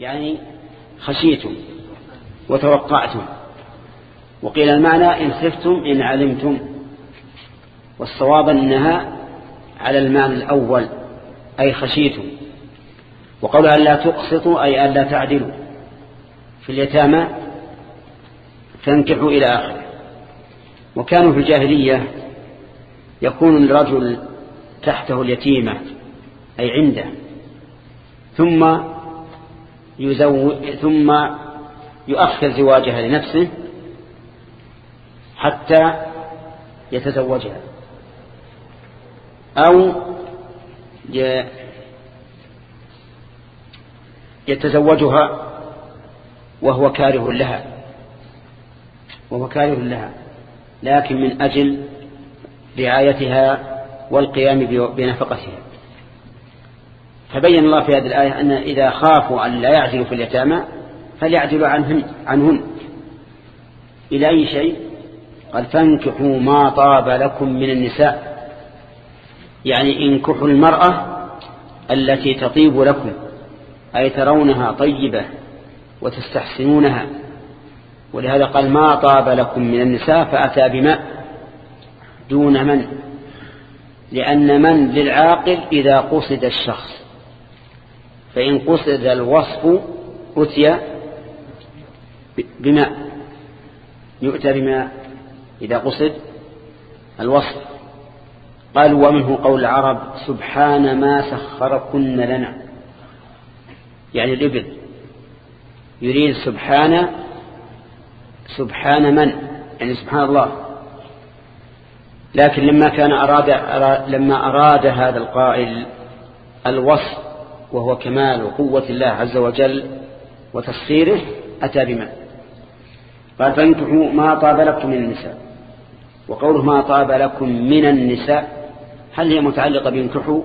يعني خشيتم وتوقعتم. وقيل المعنى إن خفتم إن علمتم. والصواب أنها على المعنى الأول أي خشيتم. وقول أن لا تقسطوا أي أن لا تعدلوا. في اليتامى فانكحوا إلى آخره. وكانوا في الجاهلية يكون الرجل تحته اليتيمة أي عنده. ثم يزو ثم يؤخر زواجها لنفسه حتى يتزوجها. أو يتزوجها وهو كاره لها. وهو كاره لها. لكن من أجل رعايتها والقيام بنفقتها. فبين الله في هذه الآية أن إذا خافوا أن لا يعزلوا في اليتامى فليعزلوا عنهن, عنهن. إلى أي شيء؟ قال فانكحوا ما طاب لكم من النساء. يعني انكحوا المرأة التي تطيب لكم أي ترونها طيبة وتستحسنونها. ولهذا قال ما طاب لكم من النساء فأتى بماء دون من؟ لأن من للعاقل إذا قصد الشخص. فإن قصد الوصف أتي بماء يؤتى بماء إذا قصد الوصف. قال ومنه قول العرب سبحان ما سخركن لنا. يعني الإبل. يريد سبحان سبحان من؟ يعني سبحان الله. لكن لما كان أراد, لما أراد هذا القائل الوصف وهو كمال قوة الله عز وجل وتسخيره أتى بمن قال فانكحوا ما طاب لكم من النساء. وقوله ما طاب لكم من النساء هل هي متعلقة بانكحوا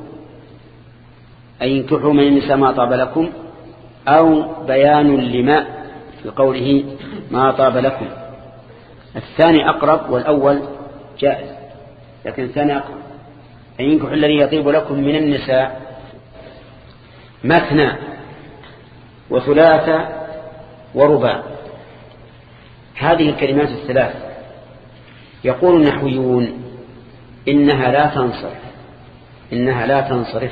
أي انكحوا من النساء ما طاب لكم أو بيان لما في قوله ما طاب لكم. الثاني أقرب والأول جائز لكن الثاني أقرب. أن ينكح الذي يطيب لكم من النساء مثنى وثلاثة ورباع. هذه الكلمات الثلاث. يقول النحويون إنها لا تنصرف إنها لا تنصرف.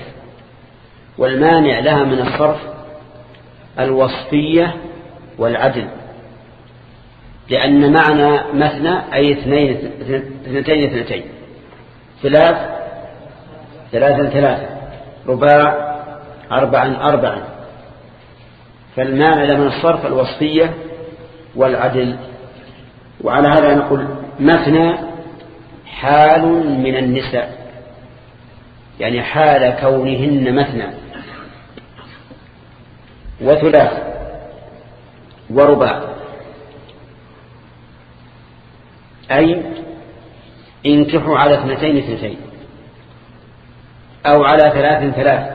والمانع لها من الصرف الوصفية والعدل. لأن معنى مثنى أي اثنين اثنتين اثنتين. ثلاث ثلاثا ثلاثة رباع أربعا أربعا. فالمعنى من الصرف الوصفية والعدل. وعلى هذا نقول مثنى حال من النساء. يعني حال كونهن مثنى وثلاث ورباع. أي انكحوا على اثنتين اثنتين. أو على ثلاث ثلاث.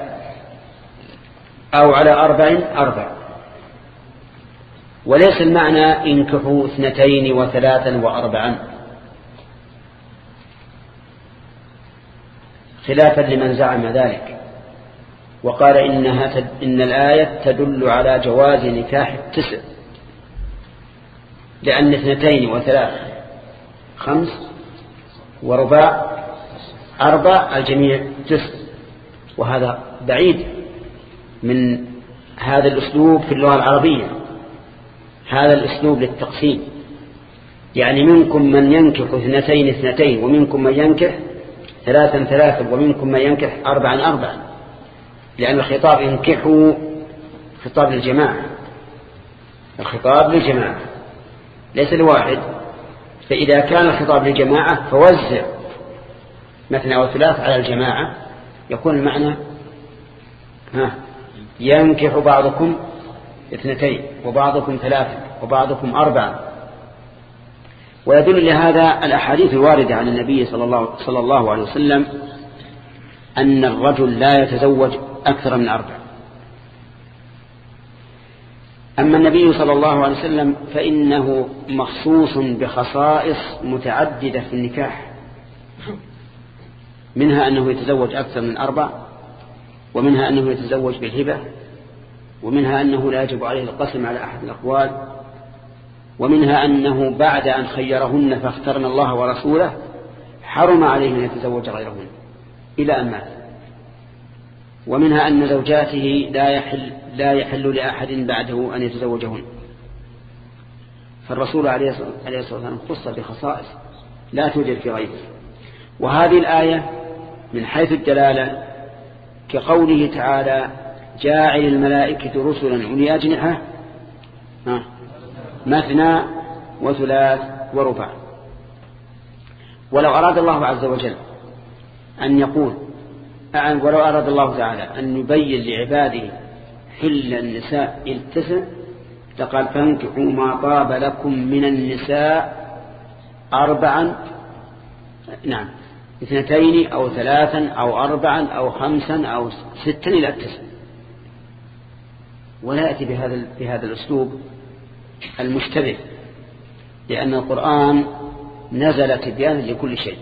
أو على أربع أربع. وليس المعنى إنكحوا اثنتين وثلاثا وأربعا. خلافا لمن زعم ذلك. وقال إنها تد إن الآية تدل على جواز نكاح التسع. لأن اثنتين وثلاث خمس ورباع أربع الجميع تسع. وهذا بعيد. من هذا الأسلوب في اللغة العربية. هذا الأسلوب للتقسيم. يعني منكم من ينكح اثنتين اثنتين ومنكم من ينكح ثلاثا ثلاثا ومنكم من ينكح أربعا أربعا. لأن الخطاب ينكحوا خطاب للجماعة. الخطاب للجماعة ليس لواحد. فإذا كان الخطاب للجماعة فوزع مثنى وثلاث على الجماعة يكون المعنى ها ينكح بعضكم اثنتين وبعضكم ثلاثة وبعضكم أربعة. ويدل لهذا الأحاديث الواردة عن النبي صلى الله, صلى الله عليه وسلم أن الرجل لا يتزوج أكثر من أربع. أما النبي صلى الله عليه وسلم فإنه مخصوص بخصائص متعددة في النكاح منها أنه يتزوج أكثر من أربع ومنها أنه يتزوج بالهبة ومنها أنه لا يجب عليه القسم على أحد الأقوال ومنها أنه بعد أن خيرهن فاخترن الله ورسوله حرم عليه أن يتزوج غيرهن إلى أن مات. ومنها أن زوجاته لا يحل, لا يحل لأحد بعده أن يتزوجهن. فالرسول عليه الصلاة والسلام خص بخصائص لا توجد في غيره. وهذه الآية من حيث الدلالة كقوله تعالى جاعل الملائكة رسلا أولي أجنحة مثنى وثلاث وربع. ولو أراد الله عز وجل أن يقول ولو أراد الله تعالى أن يبين لعباده حل النساء التسع لقال فانكحوا ما طاب لكم من النساء أربعا نعم. اثنتين أو ثلاثا أو أربعا أو خمسا أو ستا إلى التسع ولا يأتي بهذا, بهذا الأسلوب المشتبه لأن القرآن نزل تبيانا لكل شيء.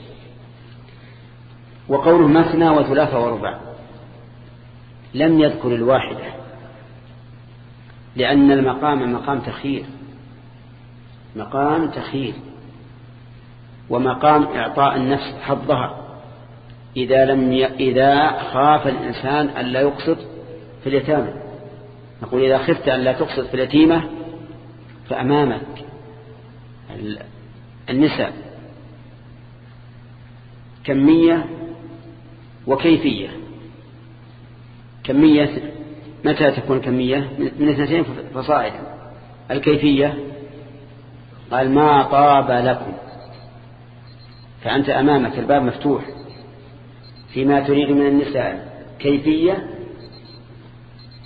وقوله مثنى وثلاثة وربع لم يذكر الواحدة لأن المقام مقام تخيير. مقام تخيير. ومقام إعطاء النفس حظها. إذا لم ي... إذا خاف الإنسان أن لا يقصد في اليتامى. نقول إذا خفت أن لا تقصد في اليتيمة فأمامك النساء. كمية وكيفية. كمية متى تكون كمية؟ من اثنتين فصاعدا. الكيفية قال ما طاب لكم. فأنت أمامك الباب مفتوح فيما تريد من النساء كيفية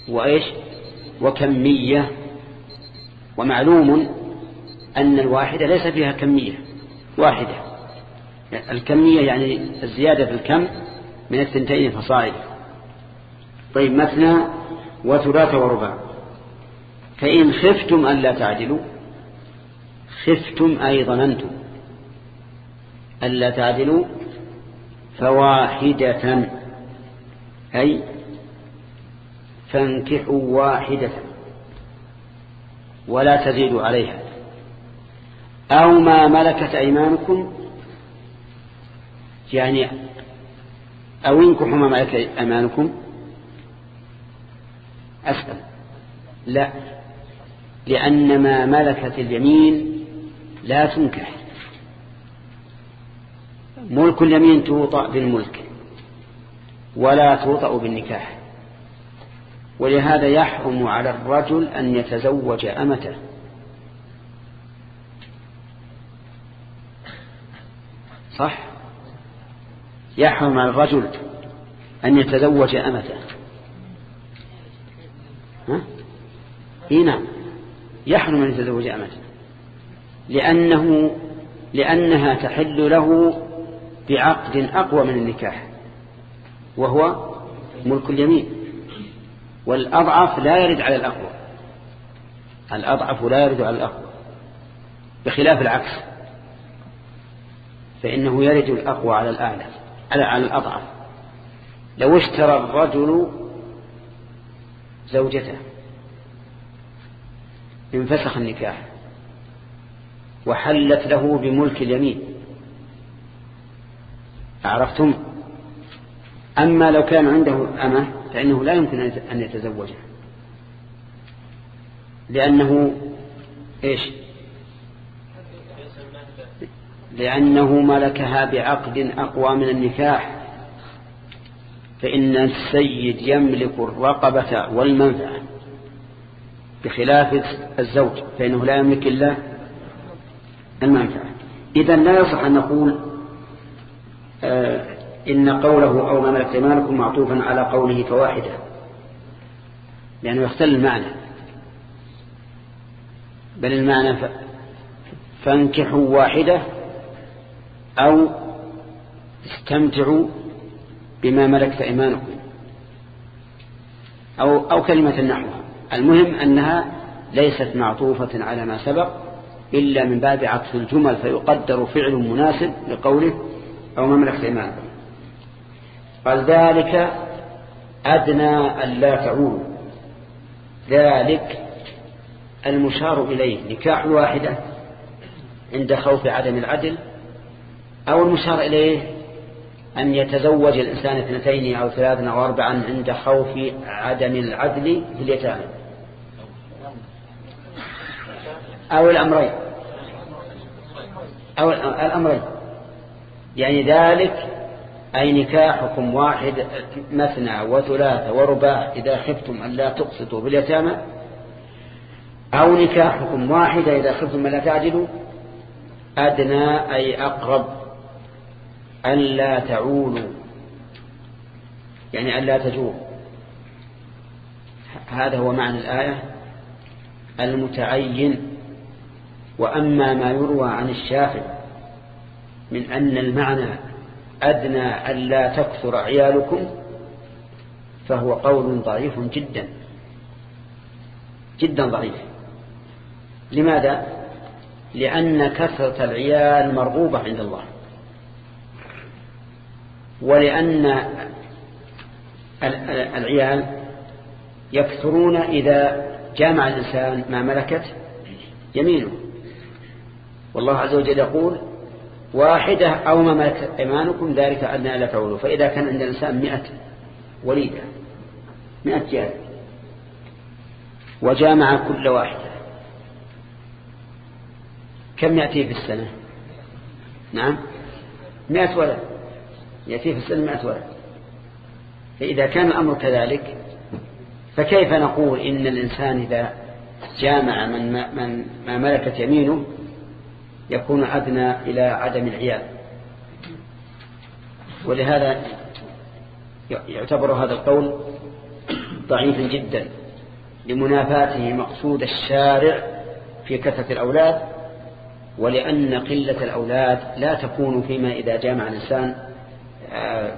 وإيش؟ وكمية. ومعلوم أن الواحدة ليس فيها كمية واحدة. الكمية يعني الزيادة في الكم من الثنتين فصائد طيب مثنى وثلاث ورباع. فإن خفتم أن لا تعدلوا خفتم أي ظننتم ألا تعدلوا فواحدة. أي فانكحوا واحدة ولا تزيدوا عليها. أو ما ملكت أيمانكم يعني أو انكحوا ما ملكت أيمانكم. أسأل. لا. لأن ما ملكت اليمين لا تنكح. ملك اليمين توطأ بالملك ولا توطأ بالنكاح ولهذا يحرم على الرجل أن يتزوج أمته. صح؟ يحرم على الرجل أن يتزوج أمته. ها؟ إيه نعم يحرم أن يتزوج أمته لأنه لأنها تحل له بعقد أقوى من النكاح وهو ملك اليمين. والأضعف لا يرد على الأقوى الأضعف لا يرد على الأقوى بخلاف العكس. فإنه يرد الأقوى على الأعلى على الأضعف. لو اشترى الرجل زوجته انفسخ النكاح وحلت له بملك اليمين عرفتم؟ أما لو كان عنده أمة فإنه لا يمكن أن يتزوجها. لأنه إيش؟ لأنه ملكها بعقد أقوى من النكاح. فإن السيد يملك الرقبة والمنفعة بخلاف الزوج فإنه لا يملك إلا المنفعة. إذا لا يصح أن نقول إن قوله أو ما ملكت أيمانكم معطوفا على قوله فواحدة. لأنه يختل المعنى. بل المعنى فانكحوا واحدة أو استمتعوا بما ملكت أيمانكم. أو, أو كلمة نحوها المهم أنها ليست معطوفة على ما سبق إلا من باب عطف الجمل فيقدر فعل مناسب لقوله أو ما ملكت أيمانكم قال ذلك أدنى أن لا تعولوا ذلك المشار إليه نكاح الواحدة عند خوف عدم العدل أو المشار إليه أن يتزوج الإنسان اثنتين أو ثلاثا أو أربعا عند خوف عدم العدل في اليتامى. أو الأمرين. أو الأمرين. يعني ذلك أي نكاحكم واحد مثنى وثلاثة ورباع إذا خفتم أن لا تقسطوا باليتامى أو نكاحكم واحدة إذا خفتم أن لا تعدلوا أدنى أي أقرب أن لا تعولوا يعني أن لا تجور هذا هو معنى الآية. المتعين وأما ما يروى عن الشافعي من أن المعنى أدنى أن لا تكثر عيالكم فهو قول ضعيف جدا. جدا ضعيف. لماذا؟ لأن كثرة العيال مرغوبة عند الله. ولأن العيال يكثرون إذا جامع الإنسان ما ملكت يمينه. والله عز وجل يقول واحدة أو ما ملكت إيمانكم ذلك أدنى لا تعولوا فإذا كان عند الإنسان مئة وليدة مئة جال وجامع كل واحدة. كم يأتي في السنة؟ نعم مئة ولد. يأتي في السنة مئة ولد. فإذا كان الأمر كذلك فكيف نقول إن الإنسان إذا جامع من من ما ملكت يمينه يكون أدنى إلى عدم العيال. ولهذا يعتبر هذا القول ضعيفا جدا. لمنافاته مقصود الشارع في كثرة الأولاد ولأن قلة الأولاد لا تكون فيما إذا جامع الإنسان آه،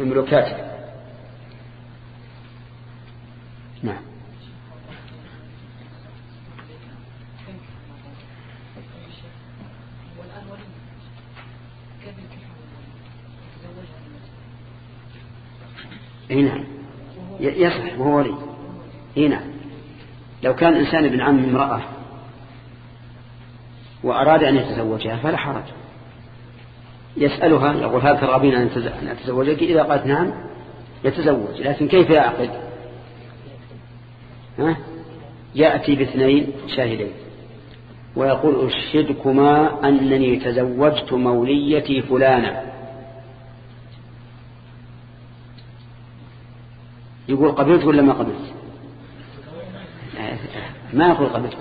مملوكاته نعم إي نعم. يصح وهو ولي. إي نعم. لو كان الانسان ابن عم امرأة وأراد أن يتزوجها فلا حرج. يسألها يقول هل ترغبين أن أتزوجك؟ إذا قالت نعم يتزوج. لكن كيف يعقد؟ ها؟ يأتي باثنين شاهدين. ويقول أشهدكما أنني تزوجت موليتي فلانة. يقول قبلت ولا ما قبلت؟ ما يقول قبلت.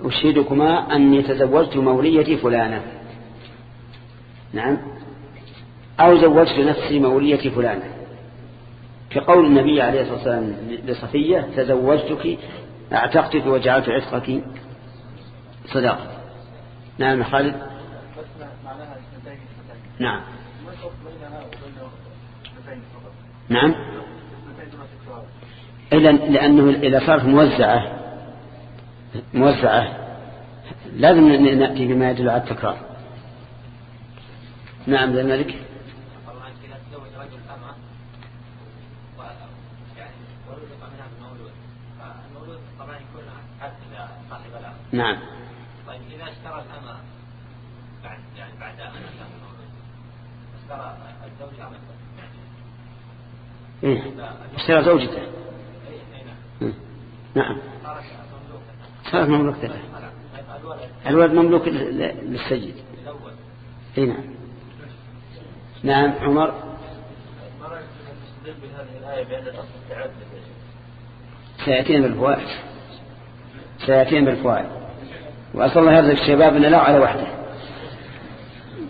أشهدكما أني تزوجت موليتي فلانة. نعم. أو زوجت نفسي موليتي فلانة. كقول النبي عليه الصلاة والسلام لصفية تزوجتك أعتقتك وجعلت عتقك صداقة. نعم خالد. نعم. نعم. لأنه إذا صارت موزعة موزعة لازم نأتي بما يدل على التكرار. نعم ذلك نعم. طيب إذا اشترى الأمة بعد يعني بعد أن اشترى الزوجة إيه اشترى زوجته. نعم. صارت مملوكة له الولد مملوك للسيد. إي نعم. نعم عمر. سيأتين بالفوائد. سيأتين بالفوائد. وأسأل الله يرزق الشباب أن لا على وحده.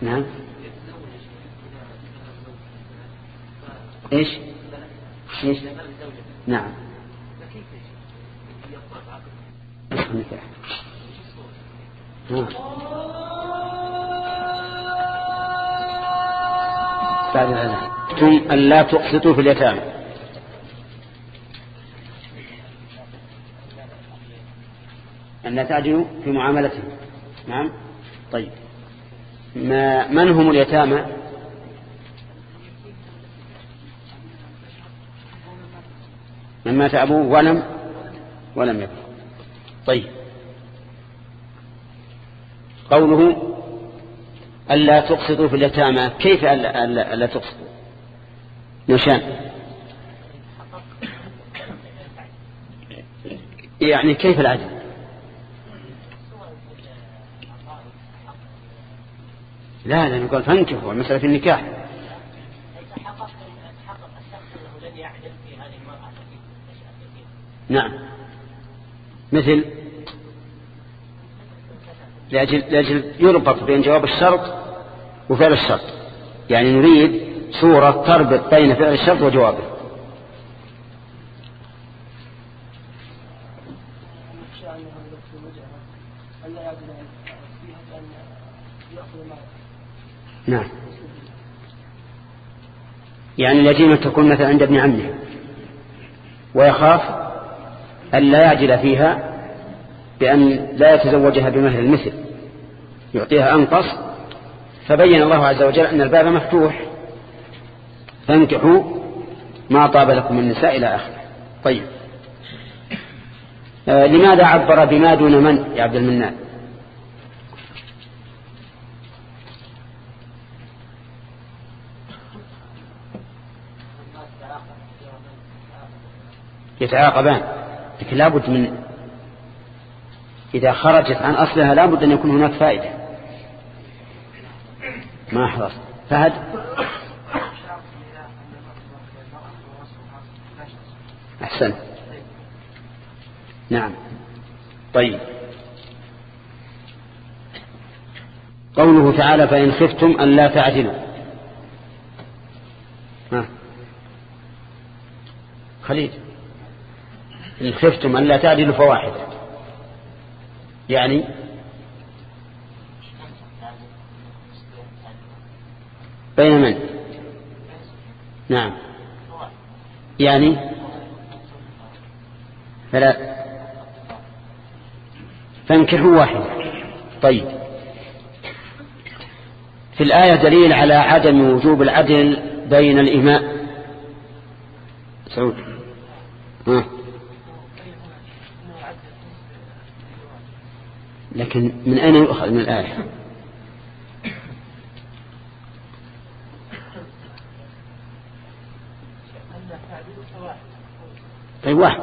نعم. إيش؟ إيش؟ نعم. النكاح بعد الأذان. ثم أن لا تقسطوا في اليتامى. أن لا تعجلوا في معاملتهم. نعم. طيب. ما من هم اليتامى؟ من مات أبوه ولم ولم يبلغ طيب. قوله ألا تقسطوا في اليتامى. كيف ألا, ألا, ألا تقسطوا؟ نشان. يعني كيف العدل؟ لا لا نقول فانكحوا مسألة النكاح. نعم. مثل لأجل, لأجل يربط بين جواب الشرط وفعل الشرط. يعني نريد صورة تربط بين فعل الشرط وجوابه. نعم. يعني اليتيمة تكون مثلا عند ابن عمه ويخاف أن لا يعجل فيها بأن لا يتزوجها بمهر المثل. يعطيها أنقص. فبين الله عز وجل أن الباب مفتوح. فانكحوا ما طاب لكم النساء إلى آخره. طيب. آه لماذا عبر بما دون من يا عبد المنان؟ يتعاقبان. لكن لابد من إذا خرجت عن أصلها لابد أن يكون هناك فائدة. ما حرص فهد؟ أحسن. نعم. طيب. قوله تعالى فإن خفتم أن لا تعدلوا. ها. خليل. إن خفتم أن لا تعدلوا فواحدة يعني بين من؟ نعم. يعني فلا فانكحوا واحدة طيب. في الآية دليل على عدم وجوب العدل بين الإماء. سعود. ها؟ لكن من أين يؤخذ من الآية؟ طيب واحد.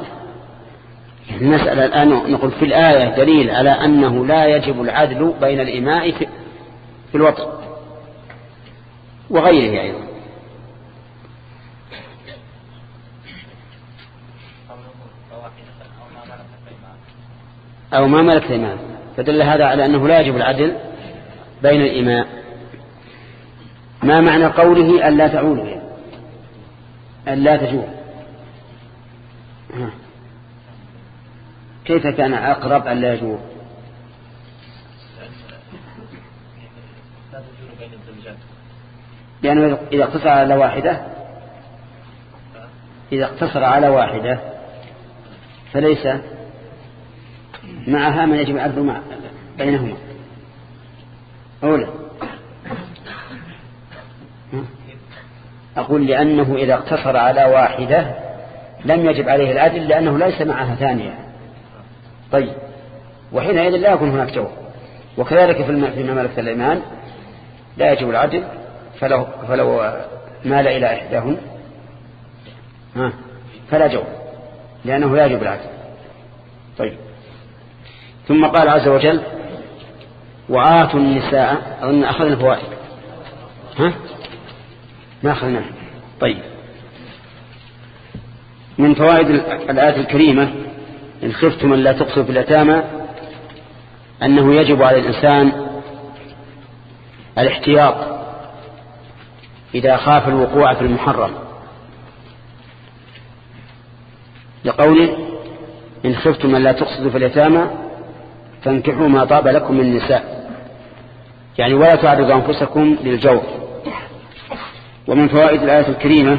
المسألة الآن نقول في الآية دليل على أنه لا يجب العدل بين الإماء في الوطن وغيره أيضا. أو ما ملكت إمام فدل هذا على أنه لا يجب العدل بين الإماء ما معنى قوله أن لا تعولوا؟ أن لا تجوع. كيف كان أقرب أن لا يجوع؟ لأنه إذا اقتصر على واحدة إذا اقتصر على واحدة فليس معها من يجب العدل مع بينهما. أولا. أقول لأنه إذا اقتصر على واحدة لم يجب عليه العدل لأنه ليس معها ثانية. طيب. وحينئذ لا يكون هناك جواب. وكذلك في مملكة الإيمان لا يجب العدل فلو, فلو مال إلى إحداهن. فلا جواب. لأنه لا يجب العدل. طيب. ثم قال عز وجل وآتوا النساء أظن أخذنا فوائد ها؟ ما أخذنا طيب. من فوائد الآية الكريمة إن خفتم أن لا تقصوا في الأتامة أنه يجب على الإنسان الاحتياط إذا خاف الوقوع في المحرم. لقوله إن خفتم أن لا تقصدوا في اليتامى فانكحوا ما طاب لكم من النساء يعني ولا تعرضوا أنفسكم للجور ومن فوائد الآية الكريمة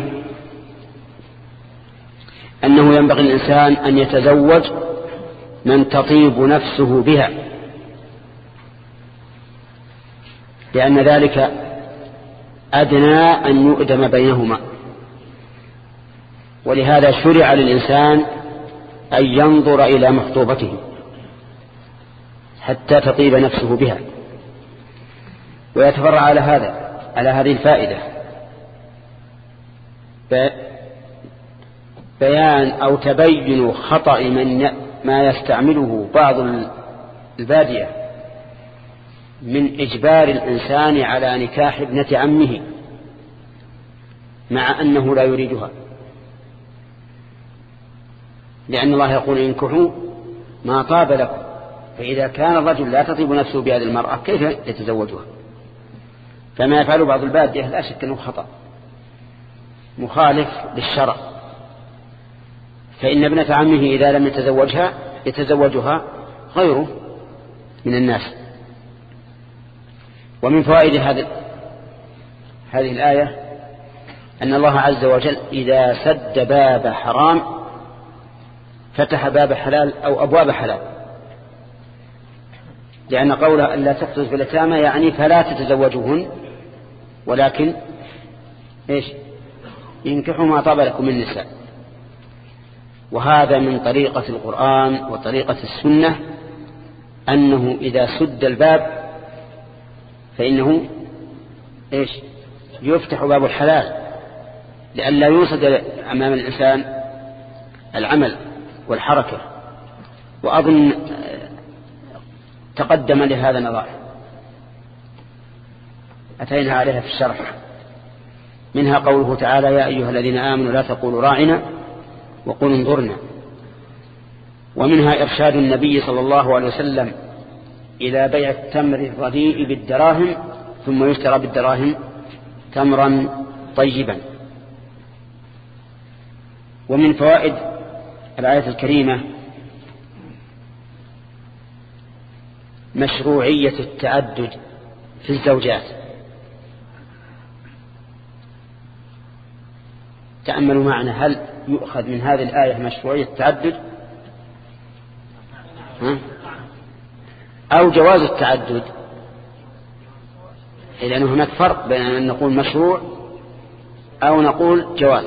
أنه ينبغي الإنسان أن يتزوج من تطيب نفسه بها. لأن ذلك أدنى أن يؤدم بينهما. ولهذا شرع للإنسان أن ينظر إلى مخطوبته. حتى تطيب نفسه بها. ويتفرع على هذا على هذه الفائدة. بيان أو تبين خطأ من ما يستعمله بعض البادية من إجبار الإنسان على نكاح ابنة عمه مع أنه لا يريدها. لأن الله يقول انكحوا ما طاب لكم. فإذا كان الرجل لا تطيب نفسه بهذه المرأة كيف يتزوجها؟ فما يفعل بعض البادية لا شك أنه خطأ. مخالف للشرع. فإن ابنة عمه إذا لم يتزوجها يتزوجها غيره من الناس. ومن فوائد هذه هذه الآية أن الله عز وجل إذا سد باب حرام فتح باب حلال أو أبواب حلال. لأن قوله أن لا تقتل في اليتامى يعني فلا تتزوجوهن ولكن إيش؟ ينكحوا ما طاب لكم من النساء وهذا من طريقة القرآن وطريقة السنة أنه إذا سد الباب فإنه إيش؟ يفتح باب الحلال لئلا يوصد أمام الإنسان العمل والحركة. وأظن تقدم لهذا نظائر أتينا عليها في الشرح. منها قوله تعالى يا أيها الذين آمنوا لا تقولوا راعنا وقولوا انظرنا. ومنها إرشاد النبي صلى الله عليه وسلم إلى بيع التمر الرديء بالدراهم ثم يشترى بالدراهم تمرا طيبا. ومن فوائد الآية الكريمة مشروعية التعدد في الزوجات. تأملوا معنا هل يؤخذ من هذه الآية مشروعية التعدد؟ أو جواز التعدد؟ لأن هناك فرق بين أن نقول مشروع أو نقول جواز.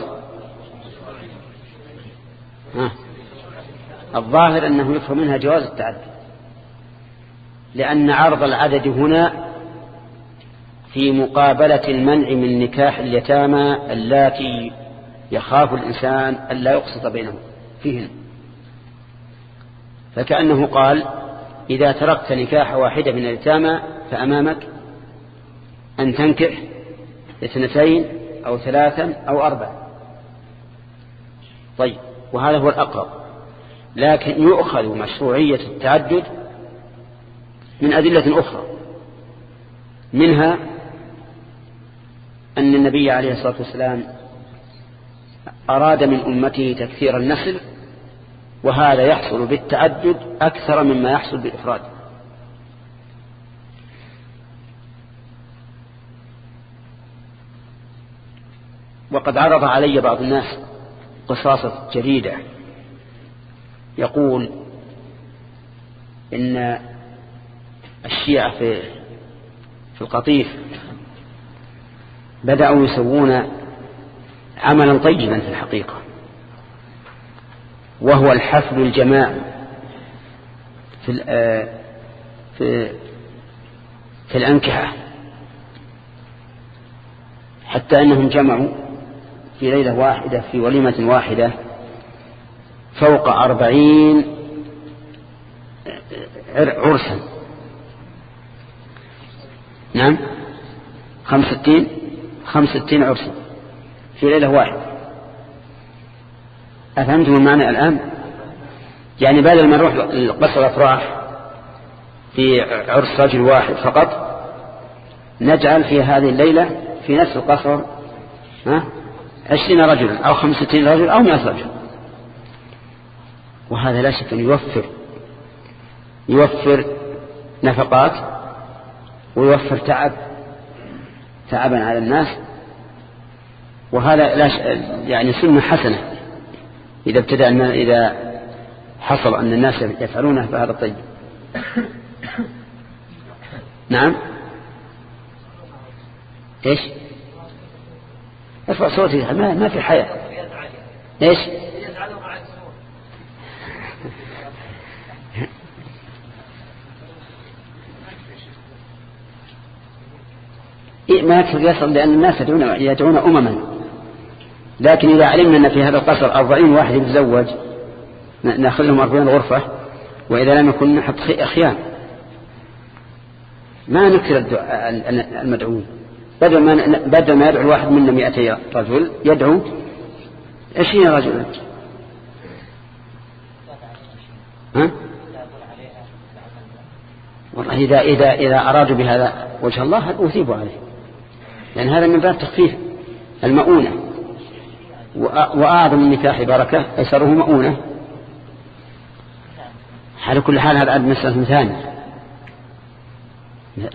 الظاهر أنه يفهم منها جواز التعدد. لأن عرض العدد هنا في مقابلة المنع من نكاح اليتامى اللاتي يخاف الإنسان أن لا يقسط بينهم فيهن. فكأنه قال إذا تركت نكاح واحدة من اليتامى فأمامك أن تنكح اثنتين أو ثلاثا أو أربعة طيب وهذا هو الأقرب. لكن يؤخذ مشروعية التعدد من أدلة أخرى. منها أن النبي عليه الصلاة والسلام أراد من أمته تكثير النسل وهذا يحصل بالتعدد أكثر مما يحصل بالإفراد. وقد عرض علي بعض الناس قصاصة جديدة يقول إن الشيعة في في القطيف بدأوا يسوون عملا طيبا في الحقيقة وهو الحفل الجماعي في في في الأنكحة حتى أنهم جمعوا في ليلة واحدة في وليمة واحدة فوق أربعين عرسا. نعم. خمس ستين خمس ستين عرسا في ليلة واحدة أفهمتم المعنى الآن؟ يعني بدل ما نروح قصر الأفراح في عرس رجل واحد فقط نجعل في هذه الليلة في نفس القصر ها عشرين رجلا أو خمسة رجل أو مئة رجل وهذا لا شك أن يوفر يوفر نفقات ويوفر تعب تعبا على الناس. وهذا لا يعني سنة حسنة. إذا ابتدأ أن إذا حصل أن الناس يفعلونه فهذا طيب. نعم؟ إيش؟ ارفع صوتي ما, ما في حياة. إيش إيه ما يكفي يصل لأن الناس يدعون, يدعون أمما. لكن إذا علمنا أن في هذا القصر أربعين واحد يتزوج نأخذ لهم أربعين غرفة وإذا لم يكن نحط أخيان ما نكثر المدعوين بدل ما بدل ما يدعو الواحد منا 200 رجل يدعو 20 رجلا. ها؟ والله إذا إذا إذا أرادوا بهذا وجه الله أثيبوا عليه. لأن هذا من باب تخفيف المؤونة. وأعظم النكاح بركة أيسره مؤونة. على كل حال هذا مسألة ثانية.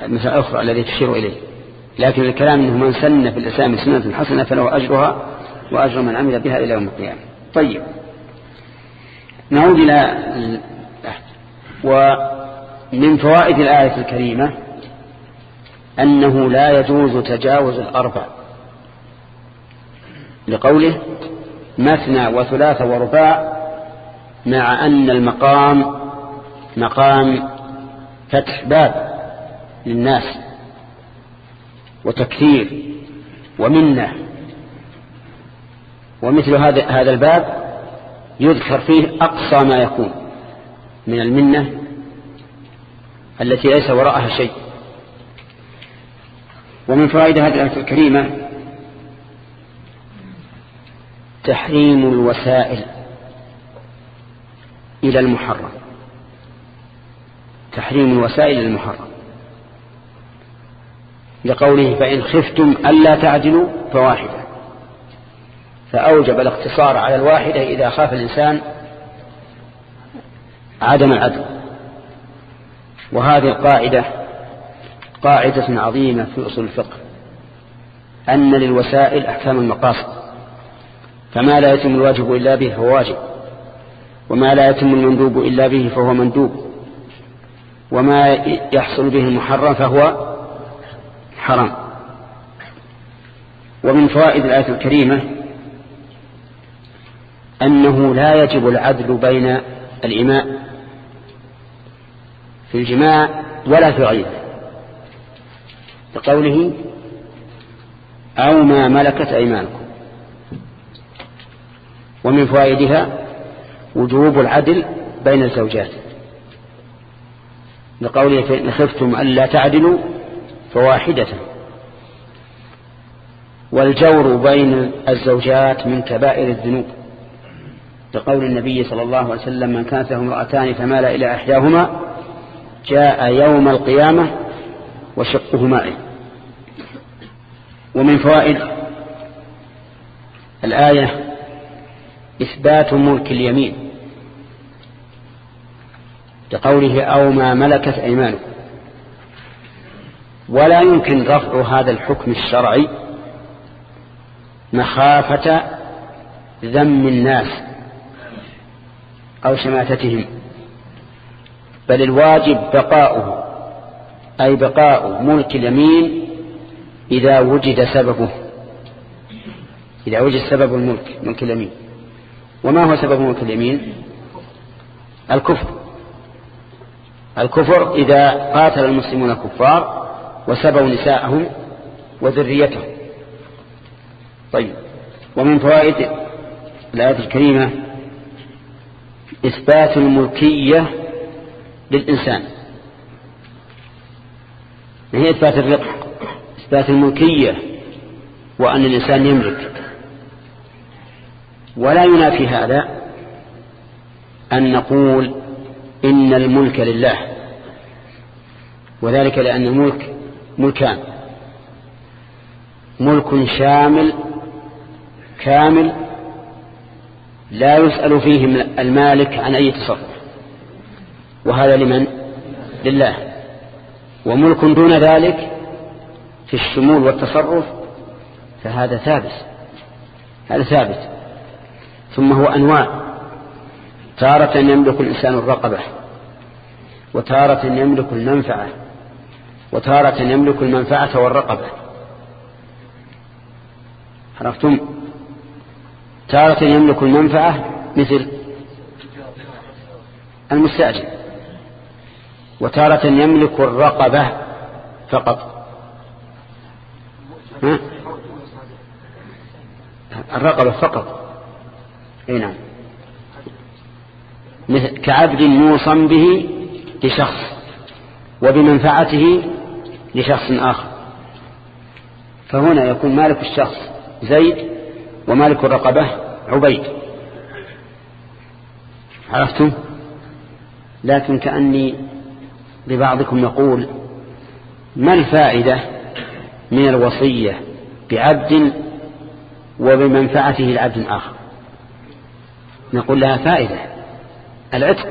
مسألة أخرى الذي تشير إليه. لكن الكلام أنه من سن في الإسلام سنة حسنة فله أجرها وأجر من عمل بها إلى يوم القيامة. طيب. نعود إلى ومن فوائد الآية الكريمة أنه لا يجوز تجاوز الأربع. لقوله مثنى وثلاث ورباع مع أن المقام مقام فتح باب للناس وتكثير ومنة. ومثل هذا هذا الباب يذكر فيه أقصى ما يكون من المنة التي ليس وراءها شيء. ومن فوائد هذه الآية الكريمة تحريم الوسائل إلى المحرم. تحريم الوسائل إلى المحرم. لقوله فإن خفتم ألا تعدلوا فواحدة. فأوجب الاقتصار على الواحدة إذا خاف الإنسان عدم العدل. وهذه القاعدة قاعدة عظيمة في أصول الفقه أن للوسائل أحكام المقاصد فما لا يتم الواجب إلا به فهو واجب وما لا يتم المندوب إلا به فهو مندوب وما يحصل به المحرم فهو حرام. ومن فوائد الآية الكريمة أنه لا يجب العدل بين الإماء في الجماع ولا في غيره لقوله أو ما ملكت أيمانكم. ومن فوائدها وجوب العدل بين الزوجات. لقوله فإن خفتم ألا تعدلوا فواحدة. والجور بين الزوجات من كبائر الذنوب. لقول النبي صلى الله عليه وسلم من كانت له امرأتان فمال إلى إحداهما جاء يوم القيامة وشقه مائل ومن فوائد الآية إثبات ملك اليمين. لقوله أو ما ملكت أيمانكم. ولا يمكن رفع هذا الحكم الشرعي مخافة ذم الناس أو شماتتهم بل الواجب بقاؤه. أي بقاء ملك اليمين إذا وجد سببه. إذا وجد سبب الملك ملك اليمين. وما هو سبب ملك اليمين؟ الكفر. الكفر إذا قاتل المسلمون الكفار وسبوا نساءهم وذريتهم. طيب. ومن فوائد الآية الكريمة إثبات الملكية للإنسان. هي إثبات الرق إثبات الملكية وأن الإنسان يملك ولا ينافي هذا أن نقول إن الملك لله وذلك لأن الملك ملكان. ملك شامل كامل لا يسأل فيه المالك عن أي تصرف. وهذا لمن؟ لله. وملك دون ذلك في الشمول والتصرف فهذا ثابت. هذا ثابت. ثم هو أنواع. تارة يملك الإنسان الرقبة وتارة يملك المنفعة وتارة يملك المنفعة والرقبة. عرفتم؟ تارة يملك المنفعة مثل المستأجر. وتارة يملك الرقبة فقط. ها؟ الرقبة فقط. أي نعم. كعبد موصى به لشخص وبمنفعته لشخص آخر. فهنا يكون مالك الشخص زيد ومالك الرقبة عبيد. عرفتم؟ لكن كأني لبعضكم يقول ما الفائدة من الوصية بعبد وبمنفعته لعبد آخر؟ نقول لها فائدة العتق.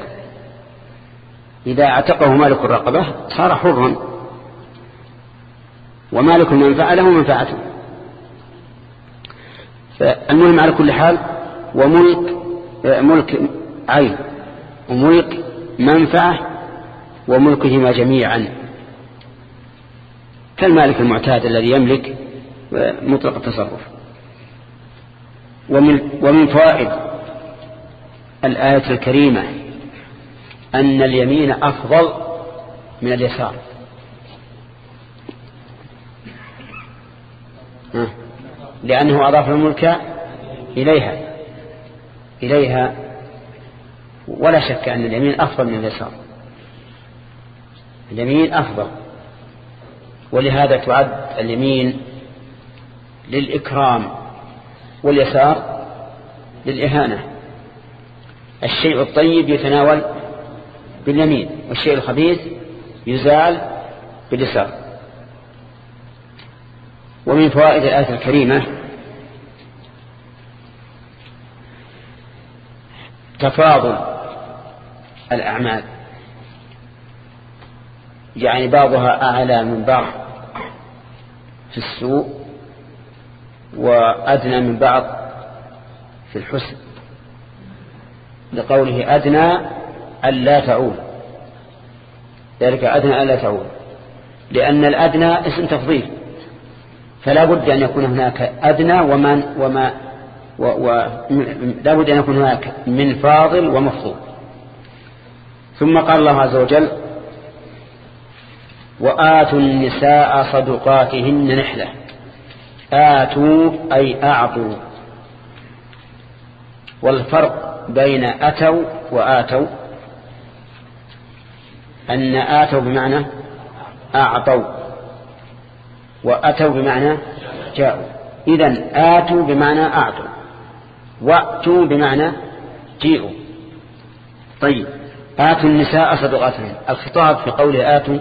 إذا اعتقه مالك الرقبة صار حرا ومالك المنفعة له منفعته. فالمهم على كل حال وملك ملك عين وملك منفعة وملكهما جميعا. كالمالك المعتاد الذي يملك مطلق التصرف. ومن, ومن فوائد الآية الكريمة أن اليمين أفضل من اليسار. لأنه أضاف الملك إليها. إليها. ولا شك أن اليمين أفضل من اليسار. اليمين أفضل. ولهذا تعد اليمين للإكرام واليسار للإهانة. الشيء الطيب يتناول باليمين والشيء الخبيث يزال باليسار. ومن فوائد الآية الكريمة تفاضل الأعمال. يعني بعضها أعلى من بعض في السوء وأدنى من بعض في الحسن. لقوله أدنى ألا تعود ذلك أدنى ألا تعود لأن الأدنى اسم تفضيل. فلا بد أن يكون هناك أدنى ومن وما و و لا بد أن يكون هناك من فاضل ومفضول. ثم قال الله عز وجل وآتوا النساء صدقاتهن نحلة. آتوا أي أعطوا. والفرق بين أتوا وآتوا. أن آتوا بمعنى أعطوا. وأتوا بمعنى جاءوا. إذن آتوا بمعنى أعطوا. وأتوا بمعنى جيئوا طيب آتوا النساء صدقاتهن. الخطاب في قوله آتوا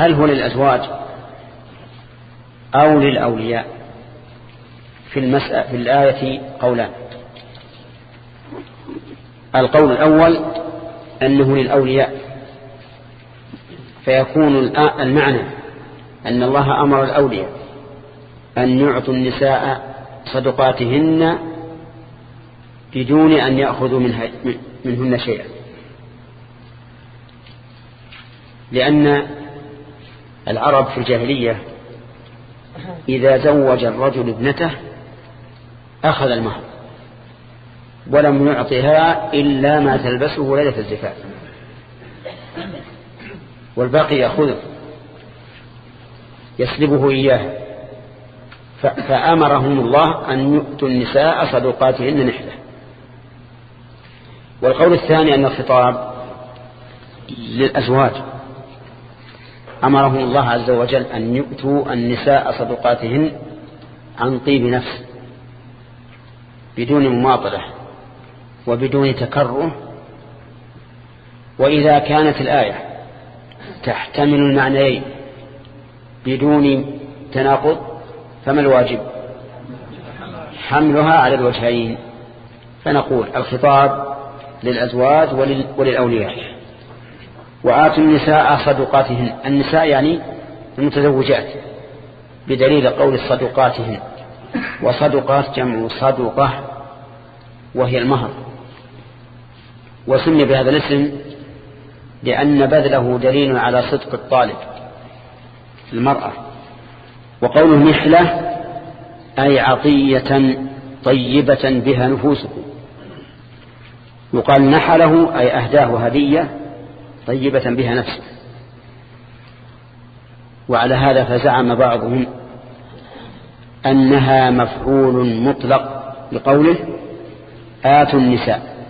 هل هو للأزواج أو للأولياء؟ في, المسألة في الآية قولان. القول الأول أنه للأولياء. فيكون المعنى أن الله أمر الأولياء أن يعطوا النساء صدقاتهن بدون أن يأخذوا منها منهن شيئا. لأن العرب في الجاهلية إذا زوج الرجل ابنته أخذ المهر ولم يعطها إلا ما تلبسه ليلة الزفاف والباقي يأخذه يسلبه إياه فأمرهم الله أن يؤتوا النساء صدقاتهن نحلة. والقول الثاني أن الخطاب للأزواج. أمرهم الله عز وجل أن يؤتوا النساء صدقاتهن عن طيب نفس بدون مماطلة وبدون تكره وإذا كانت الآية تحتمل المعنيين بدون تناقض فما الواجب؟ حملها على الوجهين. فنقول الخطاب للأزواج وللأولياء. وآتوا النساء صدقاتهن. النساء يعني المتزوجات بدليل قول صدقاتهن. وصدقات جمع صدقة وهي المهر. وسمي بهذا الاسم لأن بذله دليل على صدق الطالب المرأة. وقوله نحلة أي عطية طيبة بها نفوسكم. يقال نحله أي أهداه هدية طيبة بها نفسه وعلى هذا فزعم بعضهم أنها مفعول مطلق لقوله آتوا النساء.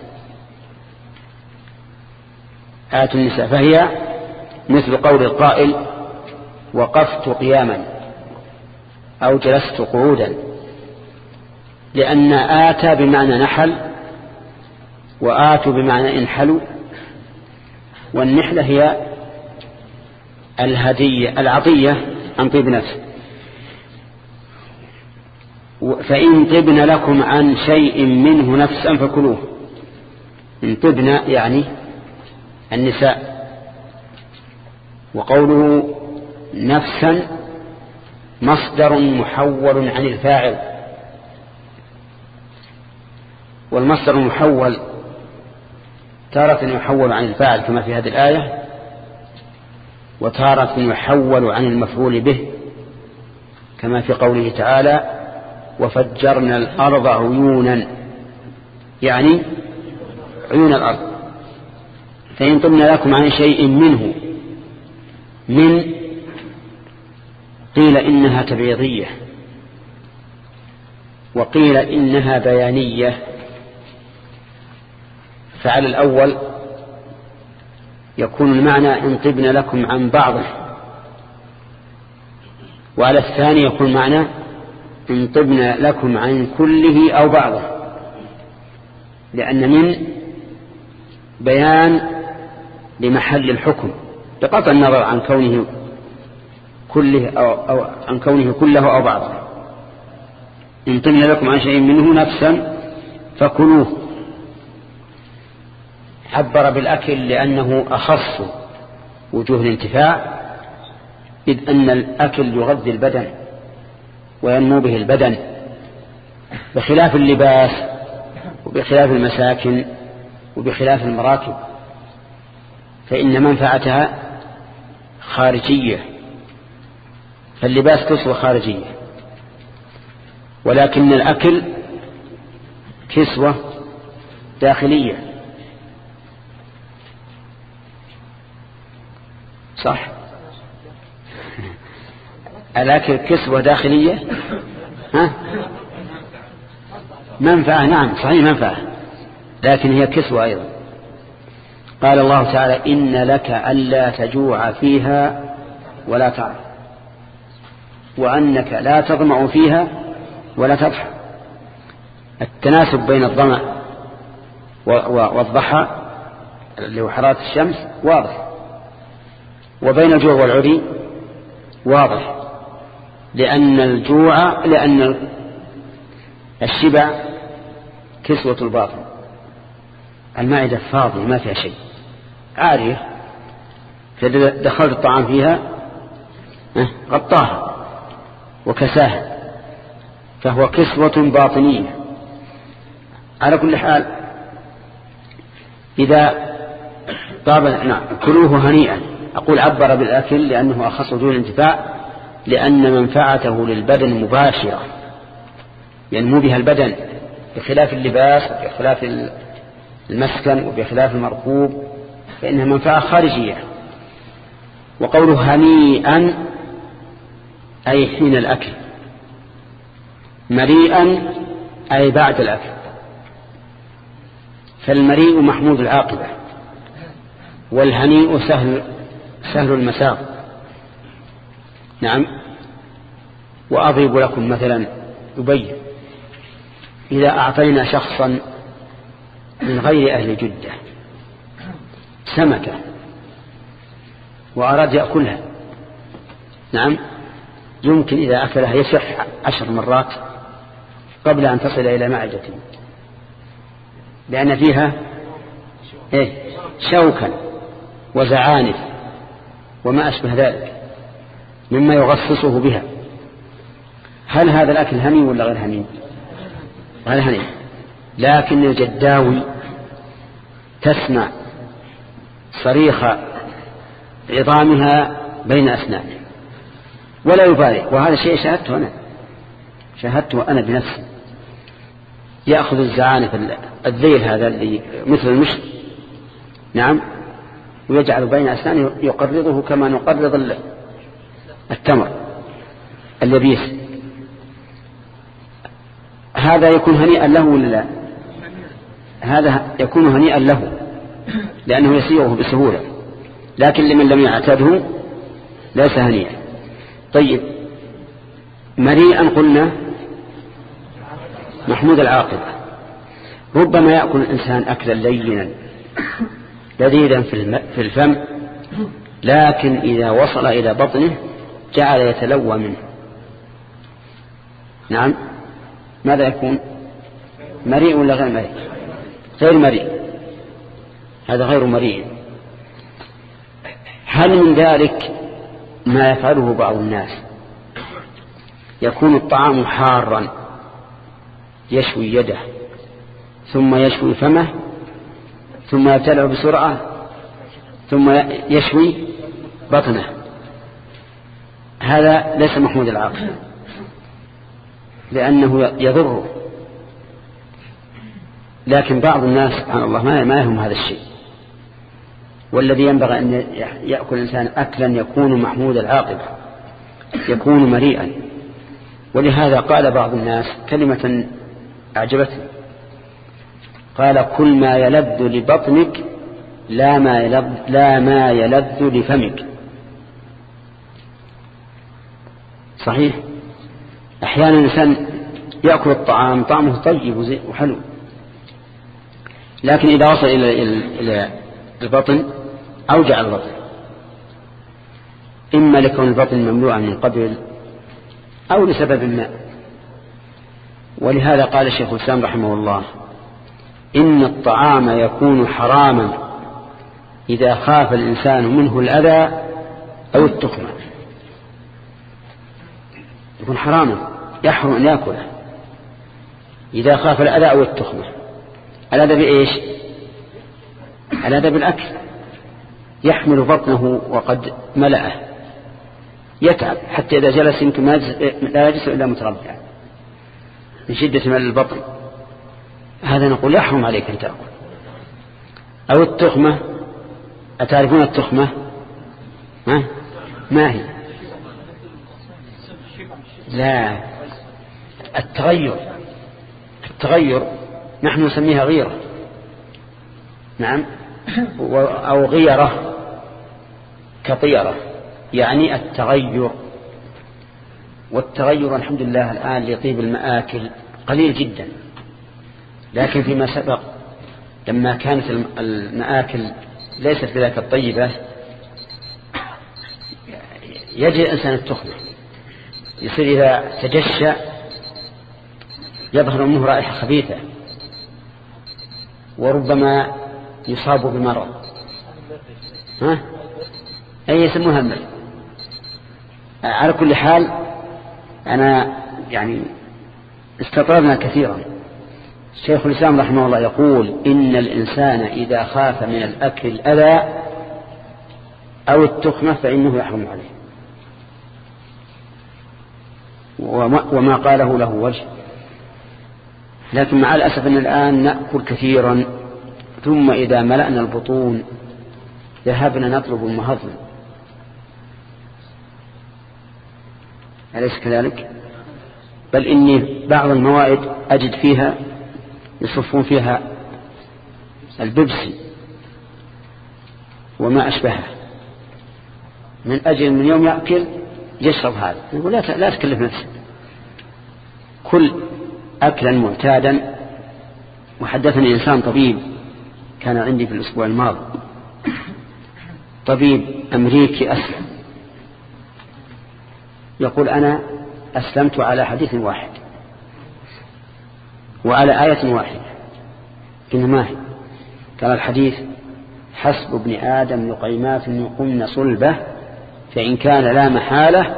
آتوا النساء فهي مثل قول القائل وقفت قياما أو جلست قعودا لأن آتى بمعنى نحل وآتوا بمعنى إنحلوا والنحلة هي الهدية العطية عن طيب نفس. فإن طبن لكم عن شيء منه نفسا فكلوه. إن طبن يعني النساء. وقوله نفسا مصدر محول عن الفاعل. والمصدر المحول تارة يحول عن الفاعل كما في هذه الآية وتارة يحول عن المفعول به كما في قوله تعالى وفجرنا الأرض عيونا. يعني عيون الأرض. فإن طبنا لكم عن شيء منه من قيل إنها تبعيضية وقيل إنها بيانية فعلى الأول يكون المعنى إن طبن لكم عن بعضه وعلى الثاني يكون معنى إن طبن لكم عن كله أو بعضه. لأن من بيان لمحل الحكم بقطع النظر عن كونه كله أو, أو عن كونه كله أو بعضه. إن طبن لكم عن شيء منه نفسا فكلوه. عبر بالأكل لأنه أخص وجوه الانتفاع إذ أن الأكل يغذي البدن وينمو به البدن بخلاف اللباس وبخلاف المساكن وبخلاف المراكب فإن منفعتها خارجية فاللباس كسوة خارجية ولكن الأكل كسوة داخلية. صح. الأكل كسوة داخلية؟ ها؟ منفعة نعم صحيح منفعة لكن هي كسوة أيضا. قال الله تعالى إن لك ألا تجوع فيها ولا تعرف وأنك لا تظمع فيها ولا تضحى. التناسب بين الظمأ والضحى اللي هو حرارة الشمس واضح. وبين الجوع والعري واضح. لأن الجوع لأن الشبع كسوة الباطن. المعدة فاضية ما فيها شيء. عارية. فإذا دخلت الطعام فيها غطاها وكساها. فهو كسوة باطنية. على كل حال إذا طاب نعم كلوه هنيئا. أقول عبر بالأكل لأنه أخص وجوه الانتفاع لأن منفعته للبدن مباشرة ينمو بها البدن بخلاف اللباس وبخلاف المسكن وبخلاف المركوب فإنها منفعة خارجية. وقوله هنيئا أي حين الأكل. مريئا أي بعد الأكل. فالمريء محمود العاقبة والهنيء سهل سهل المساق. نعم. وأضرب لكم مثلا يبين إذا أعطينا شخصا من غير أهل جدة سمكة وأراد يأكلها نعم يمكن إذا أكلها يسح عشر مرات قبل أن تصل إلى معدته لأن فيها إيه؟ شوكا وزعانف. وما أشبه ذلك مما يغصصه بها. هل هذا الأكل هني ولا غير هني هذا هني لكن الجداوي تسمع صريخ عظامها بين أسنانه ولا يبالي. وهذا شيء شاهدته أنا. شاهدته أنا بنفسي. يأخذ الزعانف الذيل هذا اللي مثل المشط نعم. ويجعل بين أسنانه يقرضه كما نقرض التمر اليبيس هذا يكون هنيئا له ولا لا؟ هذا يكون هنيئا له لأنه يسيره بسهولة لكن لمن لم يعتده ليس هنيئا. طيب مريئا قلنا محمود العاقبة ربما يأكل الإنسان أكلا لينا لذيذا في الفم لكن إذا وصل إلى بطنه جعل يتلوى منه. نعم. ماذا يكون؟ مريء ولا غير مريء؟ غير مريء. هذا غير مريء. هل من ذلك ما يفعله بعض الناس؟ يكون الطعام حارا يشوي يده ثم يشوي فمه ثم يبتلع بسرعة ثم يشوي بطنه. هذا ليس محمود العقل لأنه يضره. لكن بعض الناس سبحان الله ما يهم هذا الشيء. والذي ينبغي أن يأكل الإنسان أكلا يكون محمود العاقبة يكون مريئا. ولهذا قال بعض الناس كلمة أعجبتني. قال كل ما يلذ لبطنك لا ما يلذ, لا ما يلذ لفمك. صحيح؟ أحيانا الإنسان يأكل الطعام طعمه طيب وحلو. لكن إذا وصل إلى البطن أوجع البطن. إما لكون البطن مملوءا من قبل أو لسبب ما. ولهذا قال الشيخ الإسلام رحمه الله إن الطعام يكون حراما إذا خاف الإنسان منه الأذى أو التخمة يكون حراما يحرم أن يأكله إذا خاف الأذى أو التخمة الأذى بإيش؟ الأذى بالأكل. يحمل بطنه وقد ملأه. يتعب حتى إذا جلس يمكن لا يجلس إلا متربعا من شدة ملء البطن. هذا نقول يحرم عليك أن تأكل. أو التخمة أتعرفون التخمة؟ ها؟ ما هي؟ لا. التغير. التغير نحن نسميها غيرة. نعم. أو غيرة. كطيرة. يعني التغير. والتغير الحمد لله الآن لطيب المآكل قليل جدا. لكن فيما سبق لما كانت المآكل ليست بذلك الطيبة يجد الإنسان التخمة يصير إذا تجشى يظهر منه رائحة خبيثة وربما يصاب بمرض. ها؟ أي يسموها المرض على كل حال أنا يعني استطردنا كثيرا. شيخ الإسلام رحمه الله يقول إن الإنسان إذا خاف من الأكل الأذى أو التخمة فإنه يحرم عليه. وما, قاله له وجه. لكن مع الأسف أن الآن نأكل كثيرا ثم إذا ملأنا البطون ذهبنا نطلب المهضم. أليس كذلك؟ بل إني بعض الموائد أجد فيها يصفون فيها الببسي وما أشبهه. من أجل من يوم يأكل يشرب هذا. يقول لا تكلف نفسك. كل أكلا معتادا. وحدثني إنسان طبيب كان عندي في الأسبوع الماضي. طبيب أمريكي أسلم. يقول أنا أسلمت على حديث واحد. وعلى آية واحدة. إن ما هي. كان الحديث حسب ابن آدم لقيمات يقمن صلبه فإن كان لا محالة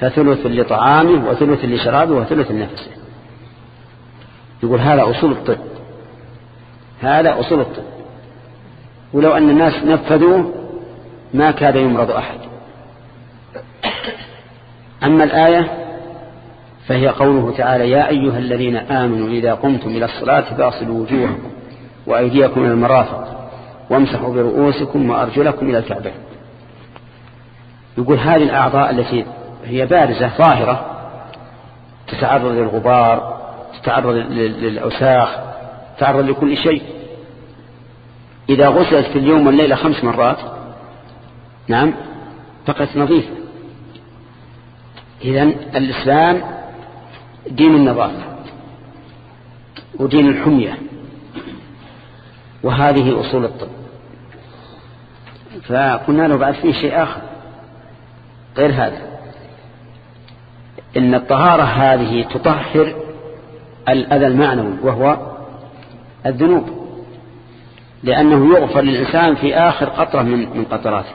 فثلث لطعامه وثلث لشرابه وثلث لنفسه. يقول هذا أصول الطب. هذا أصول الطب. ولو أن الناس نفذوه ما كاد يمرض أحد. أما الآية فهي قوله تعالى يا أيها الذين آمنوا إذا قمتم إلى الصلاة فاصلوا وجوهكم وأيديكم إلى المرافق وامسحوا برؤوسكم وأرجلكم إلى الكعبين. يقول هذه الأعضاء التي هي بارزة ظاهرة تتعرض للغبار تتعرض للأوساخ تتعرض لكل شيء. إذا غسلت في اليوم والليلة خمس مرات نعم بقت نظيفة. إذن الإسلام دين النظافة ودين الحمية وهذه أصول الطب. فقلنا له بعد فيه شيء آخر غير هذا إن الطهارة هذه تطهر الأذى المعنوي وهو الذنوب لأنه يغفر للإنسان في آخر قطرة من من قطراته.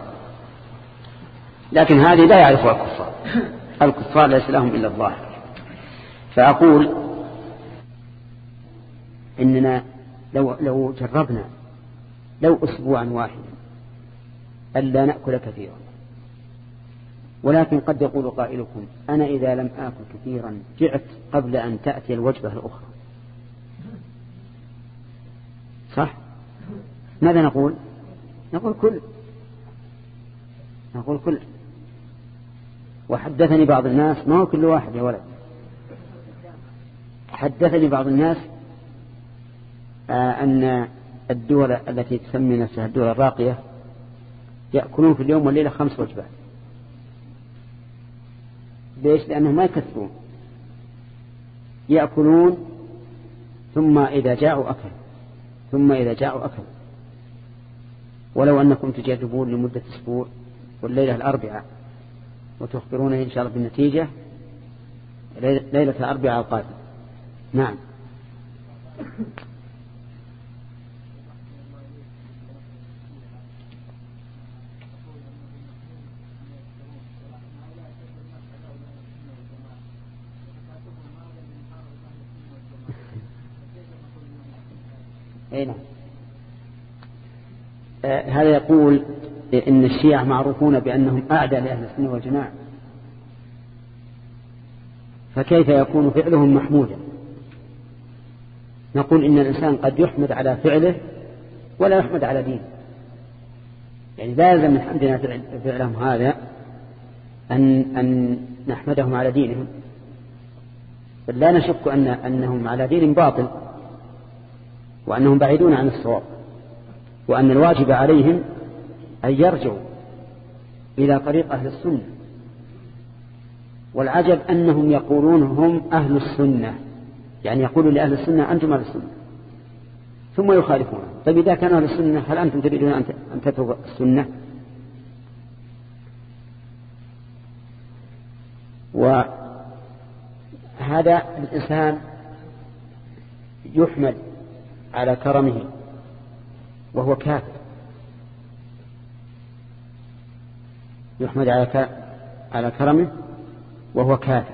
لكن هذه لا يعرفها الكفار الكفار ليس لهم إلا الظاهر. فأقول إننا لو, لو جربنا لو أسبوعا واحدا ألا نأكل كثيرا. ولكن قد يقول قائلكم أنا إذا لم آكل كثيرا جعت قبل أن تأتي الوجبة الأخرى. صح؟ ماذا نقول؟ نقول كل. نقول كل. وحدثني بعض الناس ما هو كل واحد يا ولد؟ حدثني بعض الناس آه أن الدول التي تسمي نفسها الدول الراقية يأكلون في اليوم والليلة خمس وجبات. ليش؟ لأنهم ما يكثرون. يأكلون ثم إذا جاءوا أكل ثم إذا جاءوا أكل ولو أنكم تجربون لمدة أسبوع والليلة الأربعاء وتخبرونه إن شاء الله بالنتيجة ليلة الأربعاء القادم نعم. أي نعم. آه هذا يقول إن الشيعة معروفون بأنهم أعدى لأهل السنة والجماعة. فكيف يكون فعلهم محمودا؟ نقول إن الإنسان قد يحمد على فعله ولا يحمد على دينه. يعني لا يلزم من حمدنا فعلهم هذا أن, أن نحمدهم على دينهم. بل لا نشك أن أنهم على دين باطل وأنهم بعيدون عن الصواب وأن الواجب عليهم أن يرجعوا إلى طريق أهل السنة. والعجب أنهم يقولون هم أهل السنة. يعني يقولوا لأهل السنة أنتم أهل السنة. ثم يخالفون. طيب إذا كانوا أهل السنة هل أنتم تريدون أن تتركوا السنة؟ وهذا الإنسان يحمد على كرمه وهو كافر. يحمد على كرمه وهو كافر.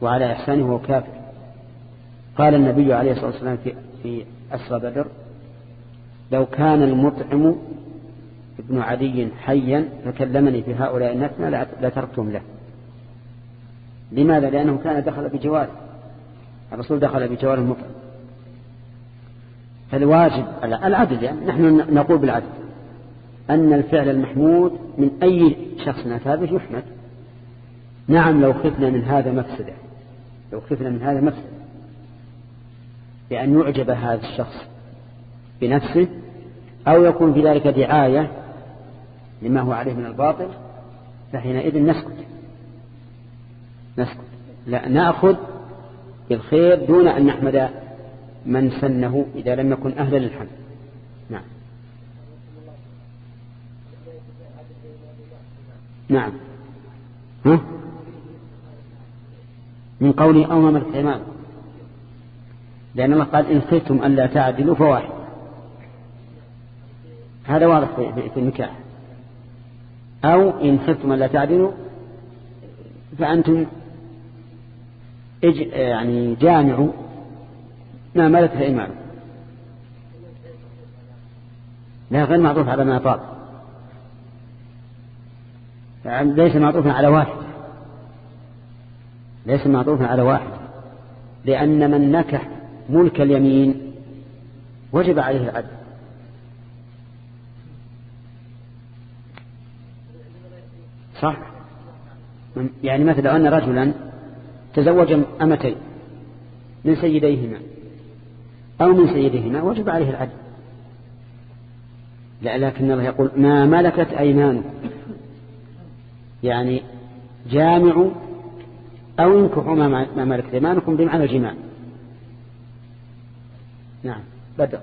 وعلى إحسانه وهو كافر. قال النبي عليه الصلاة والسلام في, في أسرى بدر لو كان المطعم ابن عدي حيا فكلمني في هؤلاء النتنى لتركتهم له. لماذا؟ لأنه كان دخل بجواره. الرسول دخل بجوار المطعم. فالواجب العدل يعني نحن نقول بالعدل أن الفعل المحمود من أي شخص أتى به يحمد. نعم لو خفنا من هذا مفسدة. لو خفنا من هذا مفسدة. بأن يعجب هذا الشخص بنفسه أو يكون في ذلك دعاية لما هو عليه من الباطل فحينئذ نسكت. نسكت. لا نأخذ بالخير دون أن نحمد من سنه إذا لم يكن أهلا للحمد. نعم. نعم. ها؟ من قولي أو ما ملك إمام لأن الله قال إن خفتم أن لا تعدلوا فواحد. هذا واضح في النكاح. أو إن خفتم أن لا تعدلوا فأنتم يعني جامعوا ما ملكت إمام لا غير معطوف على ما طاب. ليس معطوفا على واحد. ليس معطوفا على واحد. لأن من نكح ملك اليمين وجب عليه العدل. صح؟ يعني مثلا أن رجلا تزوج أمتين من سيديهما أو من سيدهما وجب عليه العدل. لا لكن الله يقول ما ملكت أيمانكم. يعني جامع أو انكحوا ما ملكت أيمانكم بمعنى الجماع. نعم. بدأ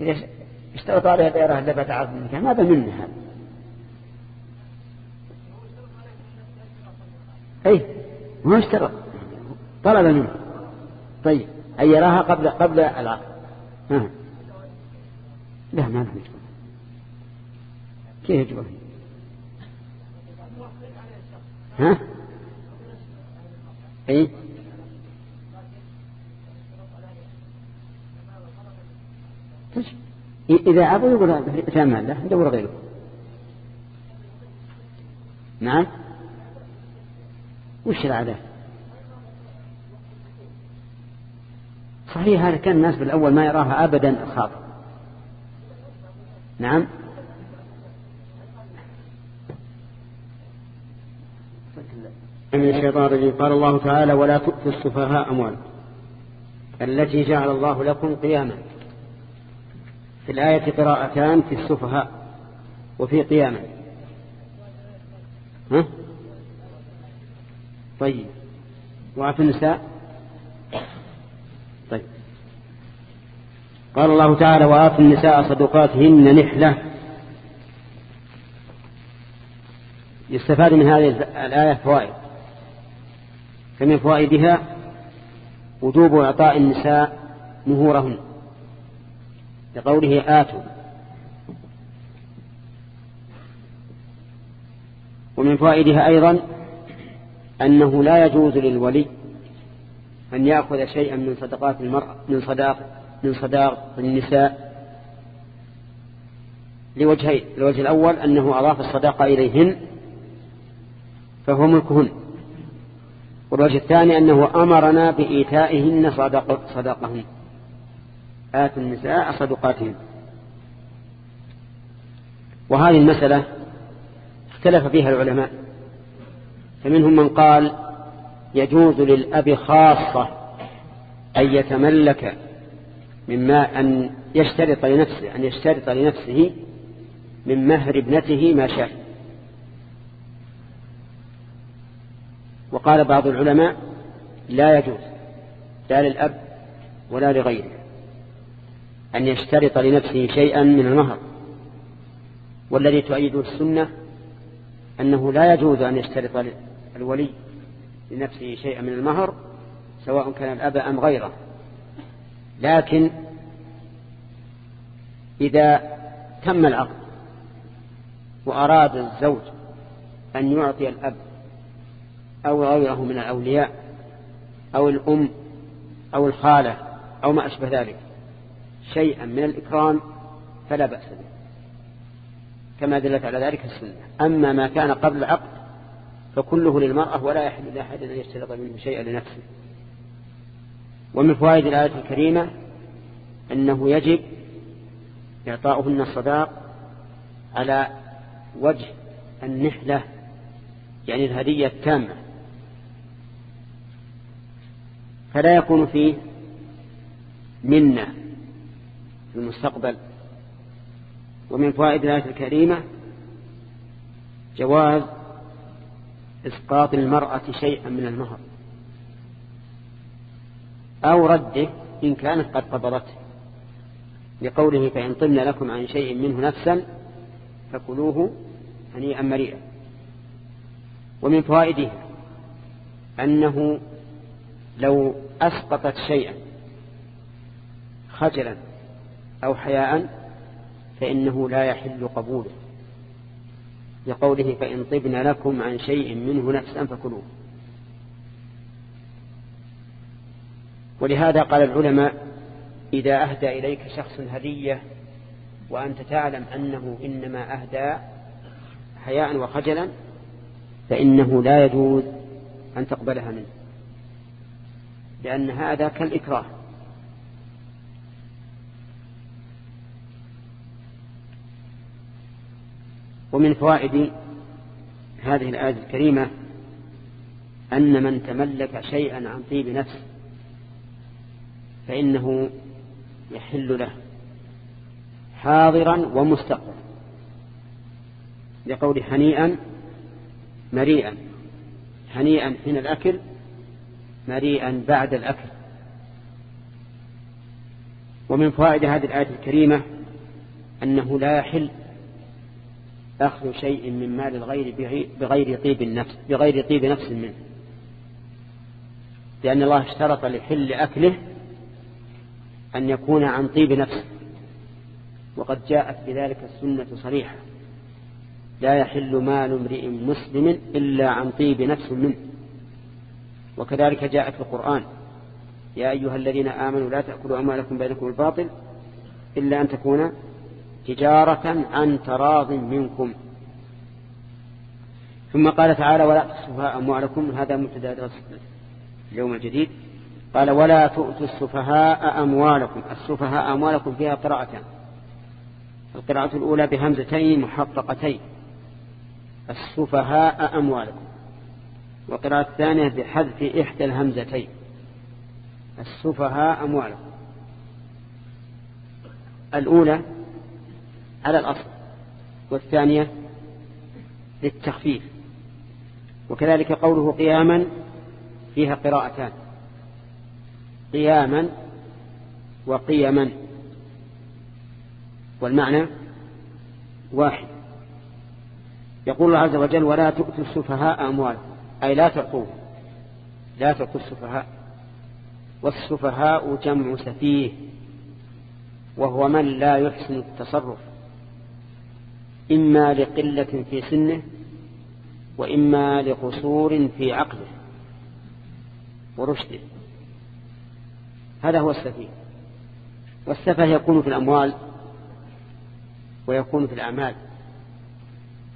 إذا اشترط عليها غيرها لبت عظم النكاح ماذا منها. هذا أي ما اشترط. طلب منه. طيب أن يراها قبل قبل العقد. لا ما نحن كيف يجبه ها؟ اي إذا أبوا يقول ثمان له ندور غيره. نعم؟ وش العادة؟ صحيح هذا كان الناس بالأول ما يراها أبدا خاطئ نعم. من الشيطان الرجيم. قال الله تعالى ولا تؤتوا السفهاء أموالكم التي جعل الله لكم قياما. في الآية قراءتان في السفهاء وفي قياما. ها؟ طيب. وفي النساء طيب قال الله تعالى وآتوا النساء صدقاتهن نحلة. يستفاد من هذه الآية فوائد. فمن فوائدها وجوب إعطاء النساء مهورهن لقوله آتوا. ومن فوائدها أيضا أنه لا يجوز للولي أن يأخذ شيئا من صدقات المرأة من صداق من صداق النساء لوجهين الوجه الأول أنه أضاف الصداقة إليهن فهو ملكهن. والوجه الثاني أنه أمرنا بإيتائهن صدق صداقهن آتوا النساء صدقاتهن. وهذه المسألة اختلف فيها العلماء. فمنهم من قال يجوز للأب خاصة أن يتملك مما أن يشترط لنفسه أن يشترط لنفسه من مهر ابنته ما شاء. وقال بعض العلماء لا يجوز لا للأب ولا لغيره أن يشترط لنفسه شيئا من المهر. والذي تؤيده السنة أنه لا يجوز أن يشترط الولي لنفسه شيئا من المهر سواء كان الأب أم غيره. لكن إذا تم العقد وأراد الزوج أن يعطي الأب أو غيره من الأولياء أو الأم أو الخالة أو ما أشبه ذلك شيئا من الإكرام فلا بأس به. كما دلت على ذلك السنة. أما ما كان قبل العقد فكله للمرأة ولا يحل لأحد أن يشترط منه شيئا لنفسه. ومن فوائد الآية الكريمة أنه يجب إعطاؤهن الصداق على وجه النحلة يعني الهدية التامة. فلا يكون فيه منة في المستقبل. ومن فوائد الآية الكريمة جواز إسقاط المرأة شيئا من المهر. أو رده إن كانت قد قبضته. لقوله فإن طلن لكم عن شيء منه نفسا فكلوه هنيئا مريئا. ومن فوائده أنه لو أسقطت شيئا خجلا أو حياء فإنه لا يحل قبوله. لقوله فإن طبن لكم عن شيء منه نفسا فكلوه. ولهذا قال العلماء إذا أهدى إليك شخص هدية وأنت تعلم أنه إنما أهدى حياء وخجلا فإنه لا يجوز أن تقبلها منه لأن هذا كالإكراه. ومن فوائد هذه الآية الكريمة أن من تملك شيئا عن طيب نفس فإنه يحل له حاضرا ومستقبلا لقول هنيئا مريئا هنيئا حين الأكل مريئا بعد الأكل. ومن فوائد هذه الآية الكريمة أنه لا يحل أخذ شيء من مال الغير بغير طيب النفس بغير طيب نفس منه لأن الله اشترط لحل أكله أن يكون عن طيب نفس وقد جاءت بذلك السنة صريحة. لا يحل مال امرئ مسلم إلا عن طيب نفس منه. وكذلك جاءت في القرآن. يا أيها الذين آمنوا لا تأكلوا أموالكم بينكم الباطل إلا أن تكون تجارة عن تراض منكم. ثم قال تعالى ولا تصفها أموالكم. هذا مبتدأ اليوم الجديد. قال ولا تؤتوا السفهاء أموالكم السفهاء أموالكم فيها قراءتان. القراءة الأولى بهمزتين محققتين. السفهاء أموالكم. وقراءة الثانية بحذف إحدى الهمزتين. السفهاء أموالكم. الأولى على الأصل والثانية للتخفيف. وكذلك قوله قياما فيها قراءتان. قياما وقيما. والمعنى واحد. يقول الله عز وجل ولا تؤتوا السفهاء أموالكم أي لا تعطوه لا تعطوا السفهاء. والسفهاء جمع سفيه. وهو من لا يحسن التصرف. إما لقلة في سنه وإما لقصور في عقله. ورشده. هذا هو السفيه. والسفه يكون في الأموال ويكون في الأعمال.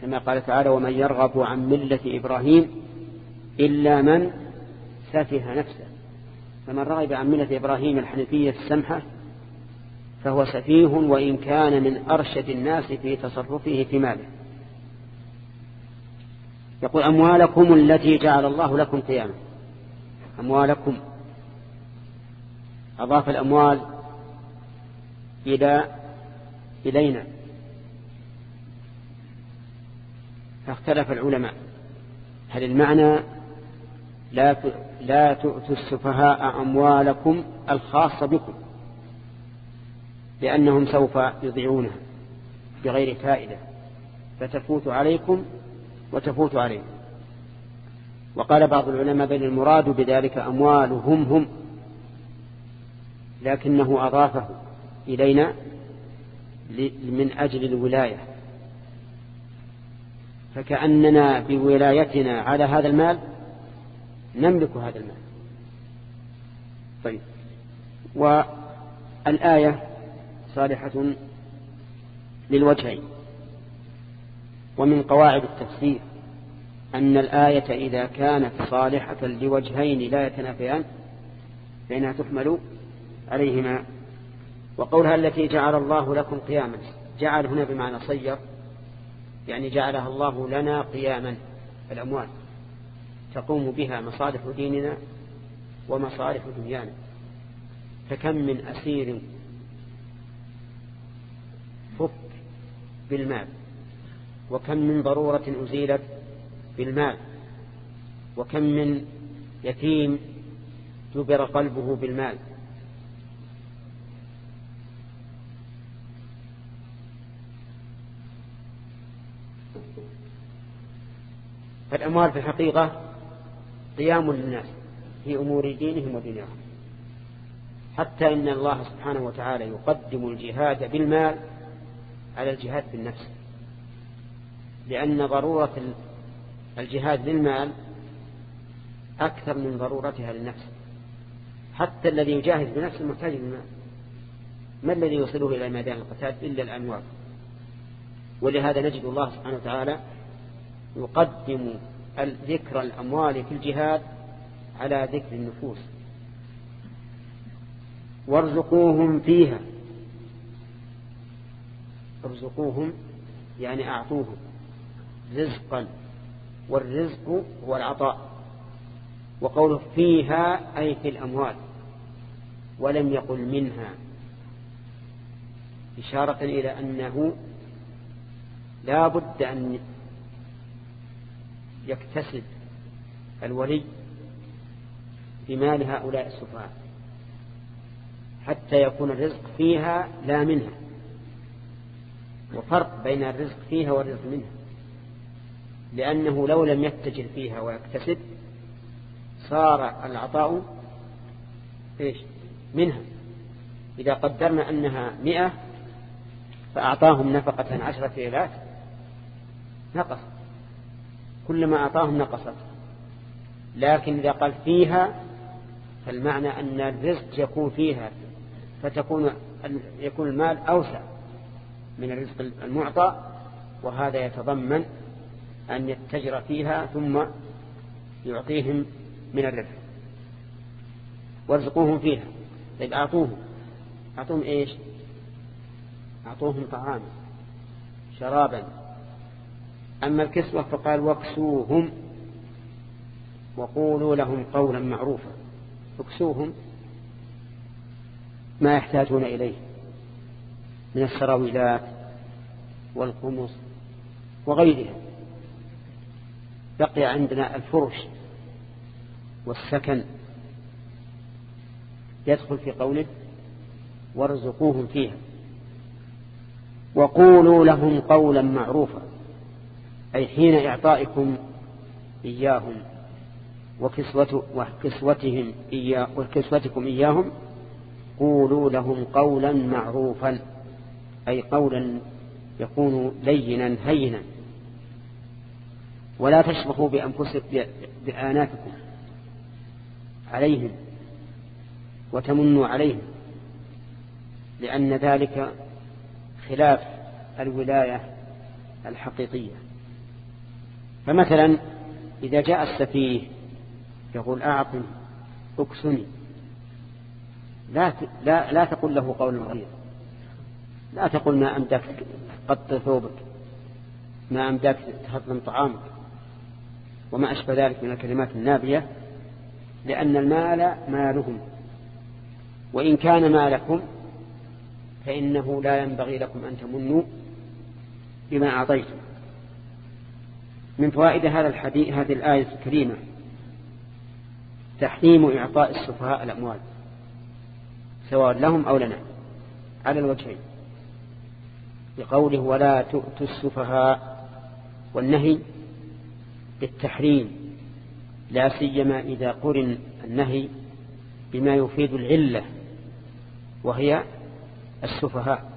كما قال تعالى ومن يرغب عن ملة إبراهيم إلا من سفه نفسه. فمن رغب عن ملة إبراهيم الحنفية السمحة فهو سفيه وإن كان من أرشد الناس في تصرفه في ماله. يقول أموالكم التي جعل الله لكم قياما. أموالكم. أضاف الأموال إلى إلينا. فاختلف العلماء. هل المعنى لا لا تؤتوا السفهاء أموالكم الخاصة بكم لأنهم سوف يضيعونها بغير فائدة. فتفوت عليكم وتفوت عليكم وقال بعض العلماء بل المراد بذلك أموالهم هم. لكنه أضافه إلينا من أجل الولاية. فكأننا بولايتنا على هذا المال نملك هذا المال. طيب. والآية صالحة للوجهين. ومن قواعد التفسير أن الآية إذا كانت صالحة لوجهين لا يتنافيان فإنها تحمل عليهما وقولها التي جعل الله لكم قياما. جعل هنا بمعنى صير يعني جعلها الله لنا قياما الأموال. تقوم بها مصالح ديننا ومصالح دنيانا. فكم من أسير فك بالمال وكم من ضرورة أزيلت بالمال وكم من يتيم جبر قلبه بالمال. فالأموال في الحقيقة قيام للناس في أمور دينهم ودنياهم. حتى إن الله سبحانه وتعالى يقدم الجهاد بالمال على الجهاد بالنفس. لأن ضرورة الجهاد للمال أكثر من ضرورتها للنفس. حتى الذي يجاهد بنفسه محتاج للمال. ما الذي يوصله إلى ميدان القتال إلا الأموال. ولهذا نجد الله سبحانه وتعالى يقدم ذكر الأموال في الجهاد على ذكر النفوس. وارزقوهم فيها. ارزقوهم يعني أعطوهم. رزقا. والرزق هو العطاء. وقوله فيها أي في الأموال. ولم يقل منها. إشارة إلى أنه لا بد أن يكتسب الولي بمال هؤلاء السفهاء حتى يكون الرزق فيها لا منها. وفرق بين الرزق فيها والرزق منها. لأنه لو لم يتجر فيها ويكتسب صار العطاء إيش؟ منها. إذا قدرنا أنها مئة فأعطاهم نفقة عشرة إلاف نقص. كلما أعطاهم نقصت. لكن إذا قال فيها فالمعنى أن الرزق يكون فيها فتكون يكون المال أوسع من الرزق المعطى وهذا يتضمن أن يتجر فيها ثم يعطيهم من الربح وارزقوهم فيها. طيب أعطوهم. أعطوهم إيش؟ أعطوهم طعاما شرابا أما الكسوة فقال واكسوهم وقولوا لهم قولا معروفا. اكسوهم ما يحتاجون إليه من السراويلات والقمص وغيرها. بقي عندنا الفرش والسكن. يدخل في قوله وارزقوهم فيها. وقولوا لهم قولا معروفا. أي حين إعطائكم إياهم وكسوتهم إياه وكسوتكم إياهم قولوا لهم قولا معروفا أي قولا يكون لينا هينا. ولا تشبهوا بأنفسكم بآناتكم عليهم وتمنوا عليهم لأن ذلك خلاف الولاية الحقيقية. فمثلا إذا جاء السفيه يقول أعطني أكسني. لا لا لا تقل له قول غليظ لا تقل ما أمدك قط ثوبك ما أمدك تهضم طعامك وما أشبه ذلك من الكلمات النابية لأن المال مالهم. وإن كان مالكم فإنه لا ينبغي لكم أن تمنوا بما أعطيتم. من فوائد هذا الحديث هذه الآية الكريمة. تحريم إعطاء السفهاء الأموال سواء لهم أو لنا على الوجهين. بقوله ولا تؤتوا السفهاء والنهي بالتحريم لا سيما إذا قرن النهي بما يفيد العلة وهي السفهاء.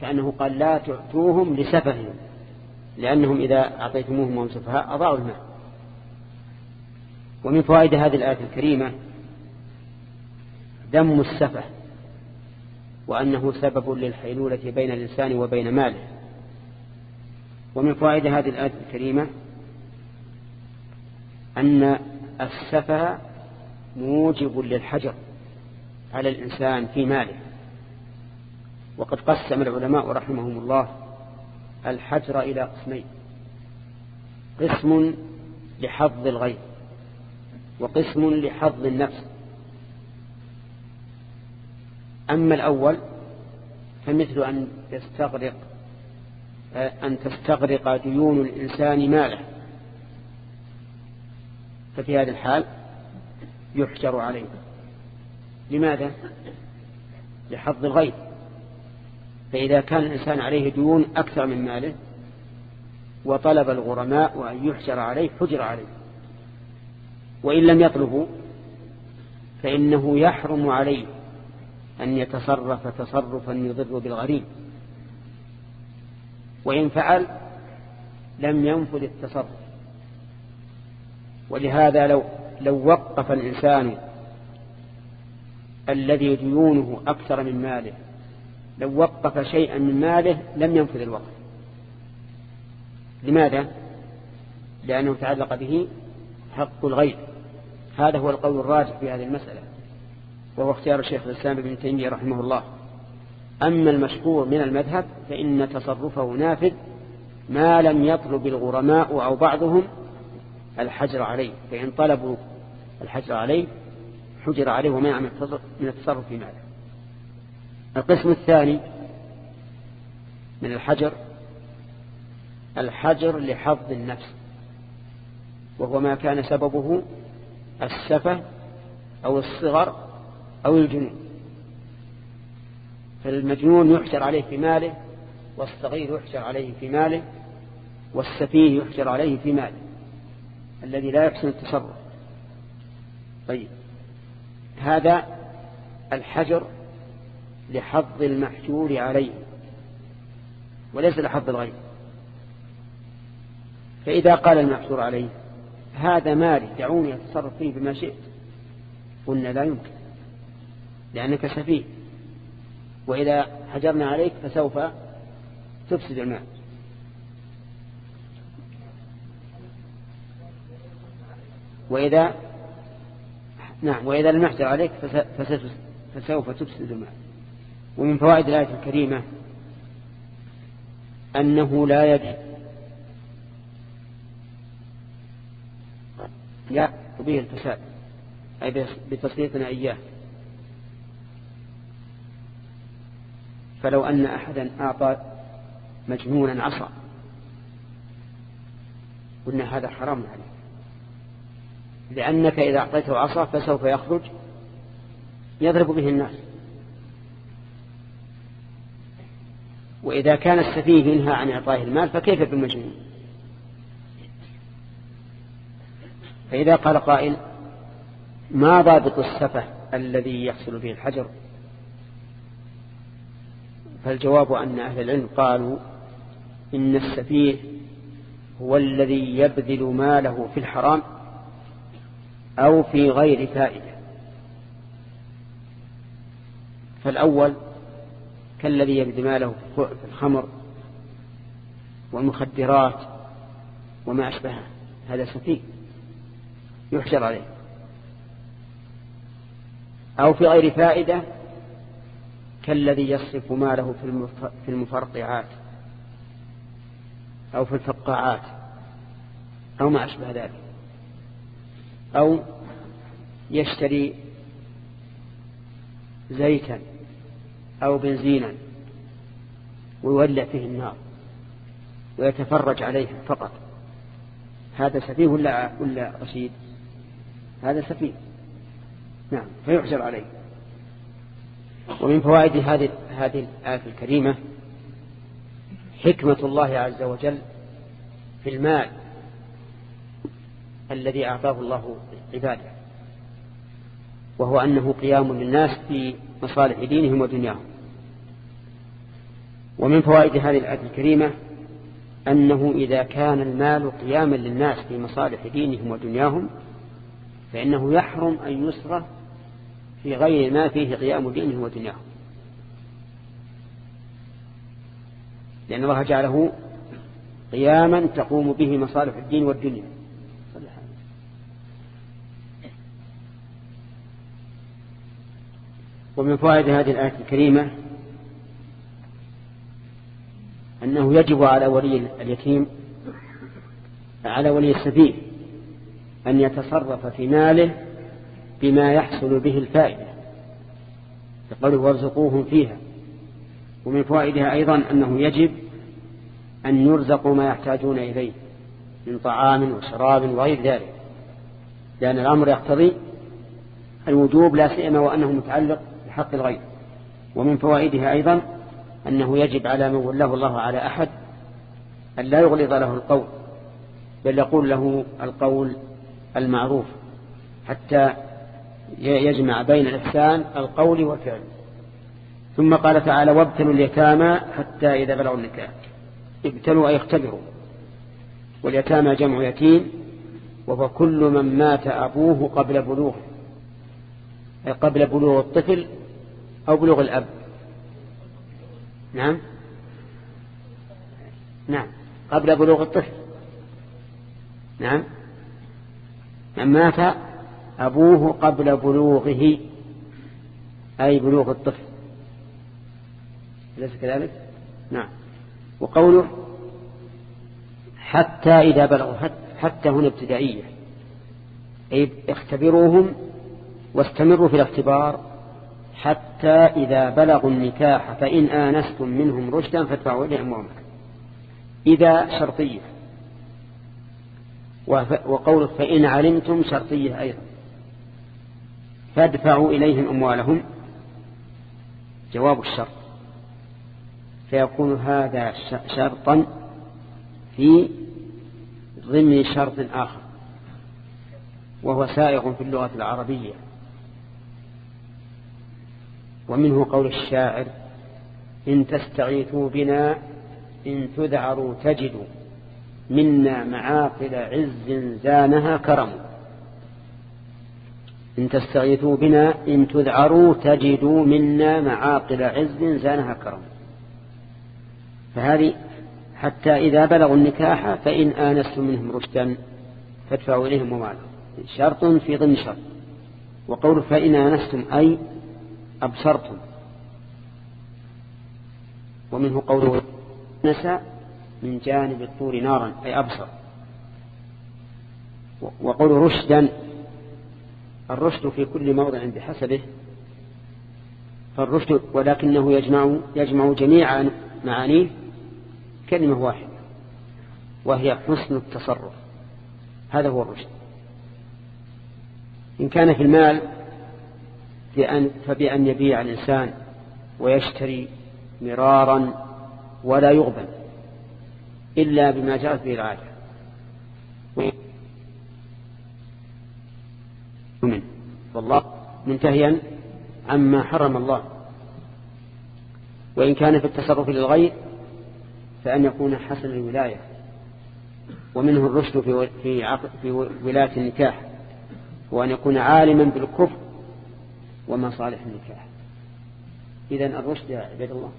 كأنه قال لا تعطوهم لسفههم. لأنهم إذا أعطيتموهم وهم سفهاء أضاعوا المال ومن فوائد هذه الآية الكريمة ذم السفه وأنه سبب للحيلولة بين الإنسان وبين ماله. ومن فوائد هذه الآية الكريمة أن السفه موجب للحجر على الإنسان في ماله. وقد قسم العلماء رحمهم الله الحجر إلى قسمين. قسم لحظ الغيب وقسم لحظ النفس. أما الأول فمثل أن يستغرق أن تستغرق ديون الإنسان ماله. ففي هذا الحال يحجر عليه. لماذا؟ لحظ الغيب. فإذا كان الإنسان عليه ديون أكثر من ماله وطلب الغرماء وأن يحجر عليه حجر عليه. وإن لم يطلبوا فإنه يحرم عليه أن يتصرف تصرفا يضر بالغريب. وإن فعل لم ينفذ التصرف. ولهذا لو لو وقف الإنسان الذي ديونه أكثر من ماله لو وقف شيئا من ماله لم ينفذ الوقف. لماذا؟ لأنه تعلق به حق الغير هذا هو القول الراجح في هذه المسألة وهو اختيار الشيخ الإسلام ابن تيمية رحمه الله. أما المشهور من المذهب فإن تصرفه نافذ ما لم يطلب الغرماء أو بعضهم الحجر عليه. فإن طلبوا الحجر عليه حجر عليه ومنع من التصرف في ماله. القسم الثاني من الحجر الحجر لحظ النفس وهو ما كان سببه السفة أو الصغر أو الجنون. فالمجنون يحجر عليه في ماله والصغير يحجر عليه في ماله والسفيه يحجر عليه في ماله الذي لا يحسن التصرف. طيب هذا الحجر لحظ المحجور عليه وليس لحظ الغير فإذا قال المحجور عليه هذا مالي دعوني أتصرف فيه بما شئت. قلنا لا يمكن لأنك سفيه. وإذا حجرنا عليك فسوف تفسد المال. وإذا نعم وإذا لم يحجر عليك فسوف تفسد المال. ومن فوائد الآية الكريمة أنه لا يجب لا به الفساد أي بتسليطنا إياه. فلو أن أحدا أعطى مجنونا عصا قلنا هذا حرام عليك. لأنك إذا أعطيته عصا فسوف يخرج يضرب به الناس. وإذا كان السفيه ينهى عن إعطائه المال فكيف بالمجنون؟ فإذا قال قائل ما ضابط السفه الذي يحصل به الحجر؟ فالجواب أن أهل العلم قالوا إن السفيه هو الذي يبذل ماله في الحرام أو في غير فائدة. فالأول كالذي يبذل ماله في الخمر والمخدرات وما أشبهه. هذا سفيه يحشر عليه. أو في غير فائدة كالذي يصرف ماله في المفرقعات أو في الفقاعات أو ما أشبه ذلك. أو يشتري زيتا أو بنزينا ويولع فيه النار ويتفرج عليه فقط. هذا سفيه ولا, ولا رشيد؟ هذا سفيه. نعم فيحجر عليه. ومن فوائد هذه هذه الآية الكريمة حكمة الله عز وجل في المال الذي أعطاه الله عباده وهو أنه قيام للناس في مصالح دينهم ودنياهم. ومن فوائد هذه الآية الكريمة أنه إذا كان المال قياما للناس في مصالح دينهم ودنياهم فإنه يحرم أن يصرف في غير ما فيه قيام دينهم ودنياهم. لأن الله جعله قياما تقوم به مصالح الدين والدنيا. ومن فوائد هذه الآية الكريمة أنه يجب على ولي اليتيم على ولي السفيه أن يتصرف في ماله بما يحصل به الفائدة يقوله وارزقوهم فيها. ومن فوائدها أيضا أنه يجب أن يرزقوا ما يحتاجون إليه من طعام وشراب وغير ذلك لأن الأمر يقتضي الوجوب لا سيما وأنه متعلق بحق الغير ومن فوائدها أيضا أنه يجب على من ولاه الله على أحد أن لا يغلظ له القول بل يقول له القول المعروف حتى يجمع بين الإحسان القول والفعل. ثم قال تعالى وابتلوا اليتامى حتى إذا بلغوا النكاح. ابتلوا أي اختبروا. واليتامى جمع يتيم وهو كل من مات أبوه قبل بلوغه أي قبل بلوغ الطفل أو بلوغ الأب. نعم؟ نعم. قبل بلوغ الطفل. نعم؟ من مات أبوه قبل بلوغه أي بلوغ الطفل. أليس كذلك؟ نعم. وقوله حتى إذا بلغوا حتى هنا ابتدائية. أي اختبروهم واستمروا في الاختبار. حتى إذا بلغوا النكاح فإن آنستم منهم رشدا فادفعوا إليهم أموالهم إذا شرطية. وقوله فإن علمتم شرطية أيضا. فادفعوا إليهم أموالهم. جواب الشرط. فيكون هذا شرطا في ضمن شرط آخر. وهو سائغ في اللغة العربية. ومنه قول الشاعر إن تستغيثوا بنا إن تذعروا تجدوا منا معاقل عز زانها كرم. إن تستغيثوا بنا إن تذعروا تجدوا منا معاقل عز زانها كرم. فهذه حتى إذا بلغوا النكاح فإن آنستم منهم رشدا فادفعوا إليهم ومالهم شرط في ضمن شرط. وقول فإن آنستم أي أبصرتم. ومنه قوله نسى من جانب الطور نارا أي أبصر. وقول رشدا الرشد في كل موضع بحسبه. فالرشد ولكنه يجمع يجمع جميع معانيه كلمة واحدة وهي حسن التصرف. هذا هو الرشد. إن كان في المال بأن فبأن يبيع الإنسان ويشتري مرارا ولا يغبن إلا بما جاءت به العادة. منه والله منتهيا عما حرم الله. وإن كان في التصرف للغير فأن يكون حسن الولاية. ومنه الرشد في ولاية النكاح. وأن يكون عالما بالكفر ومصالح النكاح إذن الرشد يا عباد الله.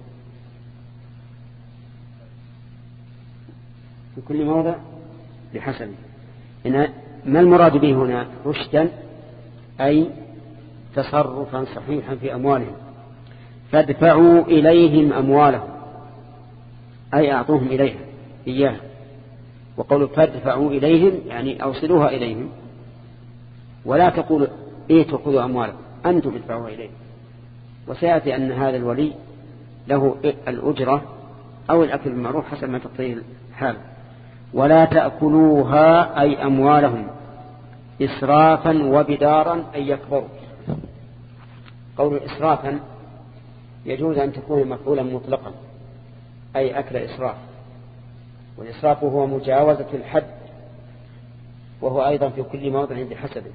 في كل موضع بحسبه إن ما المراد به هنا رشدا؟ أي تصرفا صحيحا في أموالهم. فادفعوا إليهم أموالهم. أي أعطوهم إليها إياها. وقولوا فادفعوا إليهم يعني أوصلوها إليهم. ولا تقولوا إيه تأخذوا أموالكم. أنتم ادفعوها إليهم وسيأتي أن هذا الولي له الأجرة أو الأكل بالمعروف حسب ما تقتضيه الحال. ولا تأكلوها أي أموالهم إسرافا وبدارا أي يكبروا. قول إسرافا يجوز أن تكون مفعولا مطلقا أي أكل إسراف. والإسراف هو مجاوزة الحد وهو أيضا في كل موضع بحسبه.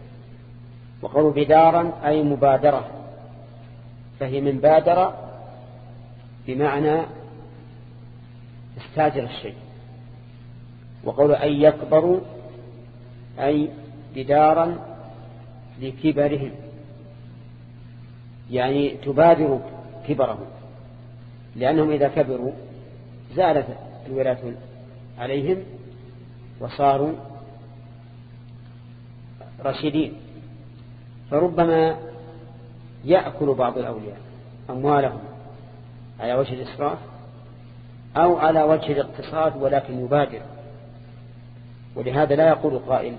وقول بدارا أي مبادرة. فهي من بادر بمعنى استاجر الشيء. وقول أن يكبروا أي بدارا لكبرهم. يعني تبادر كبرهم. لأنهم إذا كبروا زالت الولاة عليهم وصاروا رشيدين فربما يأكل بعض الأولياء أموالهم على وجه الإسراف أو على وجه الاقتصاد ولكن يبادر. ولهذا لا يقول قائل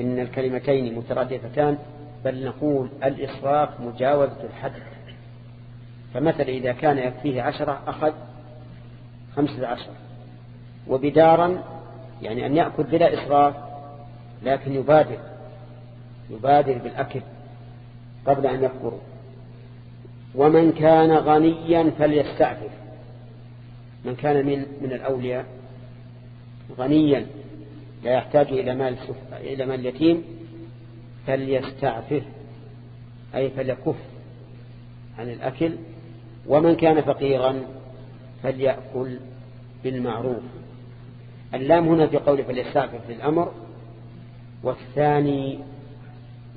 إن الكلمتين مترادفتان بل نقول الإسراف مجاوزة الحد. فمثل إذا كان يكفيه عشرة أخذ خمسة عشر. وبدارا يعني أن يأكل بلا إسراف لكن يبادر. يبادر بالأكل قبل أن يكبروا ومن كان غنيا فليستعفف. من كان من من الأولياء غنيا لا يحتاج إلى مال إلى مال اليتيم فليستعفف أي فليكف عن الأكل. ومن كان فقيرا فليأكل بالمعروف. اللام هنا في قول فليستعفف للأمر والثاني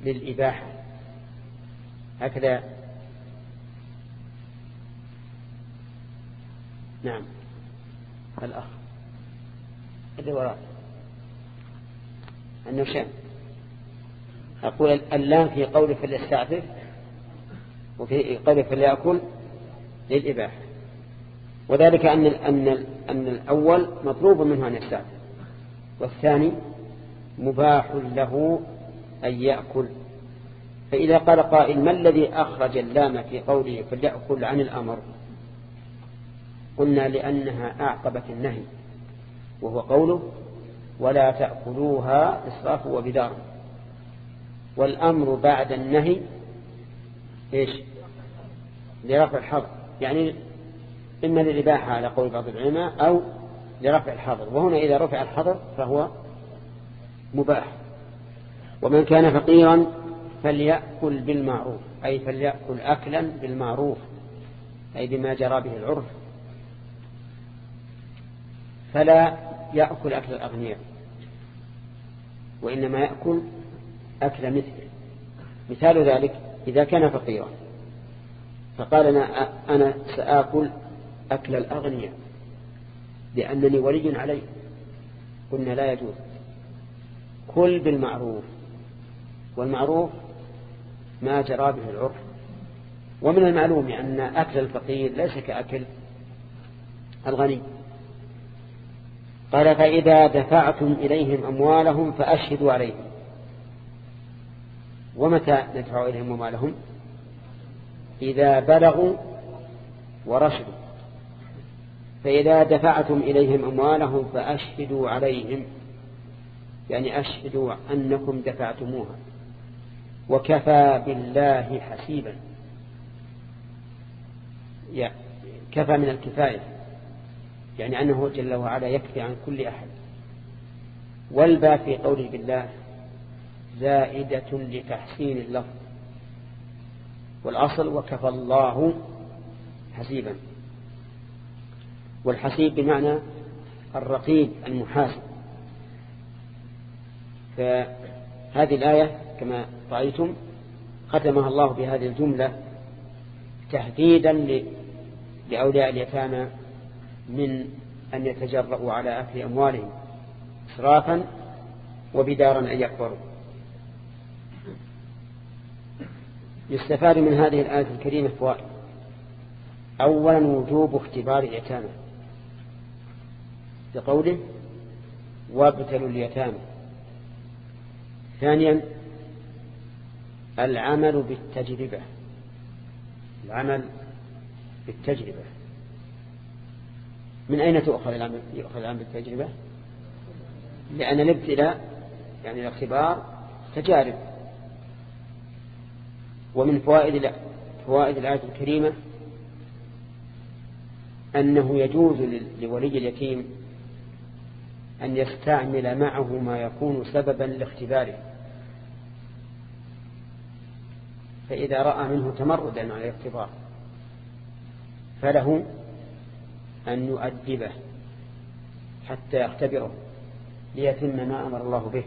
للإباحة. هكذا. نعم. الأخ. اللي وراء. النشام أقول اللام في قوله فليستعفف وفي قوله فليأكل للإباحة. وذلك أن أن أن الأول مطلوب منه أن يستعفف والثاني مباح له أن يأكل. فإذا قال قائل ما الذي أخرج اللام في قوله فليأكل عن الأمر؟ قلنا لأنها أعقبت النهي وهو قوله ولا تأكلوها إسراف وبدار. والأمر بعد النهي إيش؟ لرفع الحظر يعني إما للإباحة على قول بعض العلماء أو لرفع الحظر. وهنا إذا رفع الحظر فهو مباح. ومن كان فقيرا فليأكل بالمعروف أي فليأكل أكلا بالمعروف أي بما جرى به العرف. فلا يأكل أكل الأغنياء وإنما يأكل أكل مثله. مثال ذلك إذا كان فقيرا فقال أنا, أنا سآكل أكل الأغنياء لأنني ولي عليه. قلنا لا يجوز. كل بالمعروف. والمعروف ما جرى به العرف. ومن المعلوم أن أكل الفقير ليس كأكل الغني. قال فإذا دفعتم إليهم أموالهم فأشهدوا عليهم. ومتى ندفع إليهم أموالهم؟ إذا بلغوا ورشدوا. فإذا دفعتم إليهم أموالهم فأشهدوا عليهم. يعني أشهدوا أنكم دفعتموها. وكفى بالله حسيبا. كفى من الكفاية يعني أنه جل وعلا يكفي عن كل أحد. والباء في قوله بالله زائدة لتحسين اللفظ. والأصل وكفى الله حسيبا. والحسيب بمعنى الرقيب المحاسب. فهذه الآية كما رأيتم ختمها الله بهذه الجملة تهديدا لأولياء اليتامى من أن يتجرؤوا على أكل أموالهم إسرافا وبدارا أن يكبروا. يستفاد من هذه الآية الكريمة فوائد. أولا وجوب اختبار اليتامى. بقوله وابتلوا اليتامى. ثانيا العمل بالتجربة. العمل بالتجربة. من أين تؤخذ العمل يؤخذ العمل بالتجربة؟ لأن الابتلاء يعني الاختبار تجارب. ومن فوائد فوائد الآية الكريمة أنه يجوز لولي اليتيم أن يستعمل معه ما يكون سببا لاختباره. فإذا رأى منه تمردا على الاختبار فله أن يؤدبه حتى يختبره ليتم ما أمر الله به.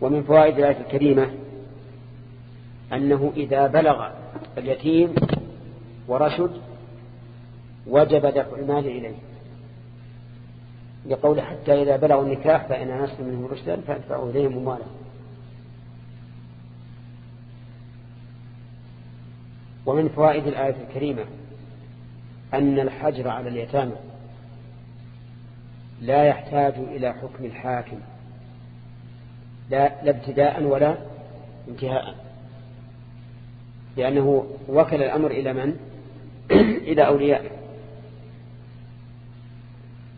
ومن فوائد الآية الكريمة أنه إذا بلغ اليتيم ورشد وجب دفع المال إليه. لقول حتى إذا بلغوا النكاح فإن أنستم منهم رشدا فأدفعوا إليهم أموالهم. ومن فوائد الآية الكريمة أن الحجر على اليتامى لا يحتاج إلى حكم الحاكم لا, لا ابتداء ولا انتهاء لأنه وكل الأمر إلى من؟ إلى أوليائه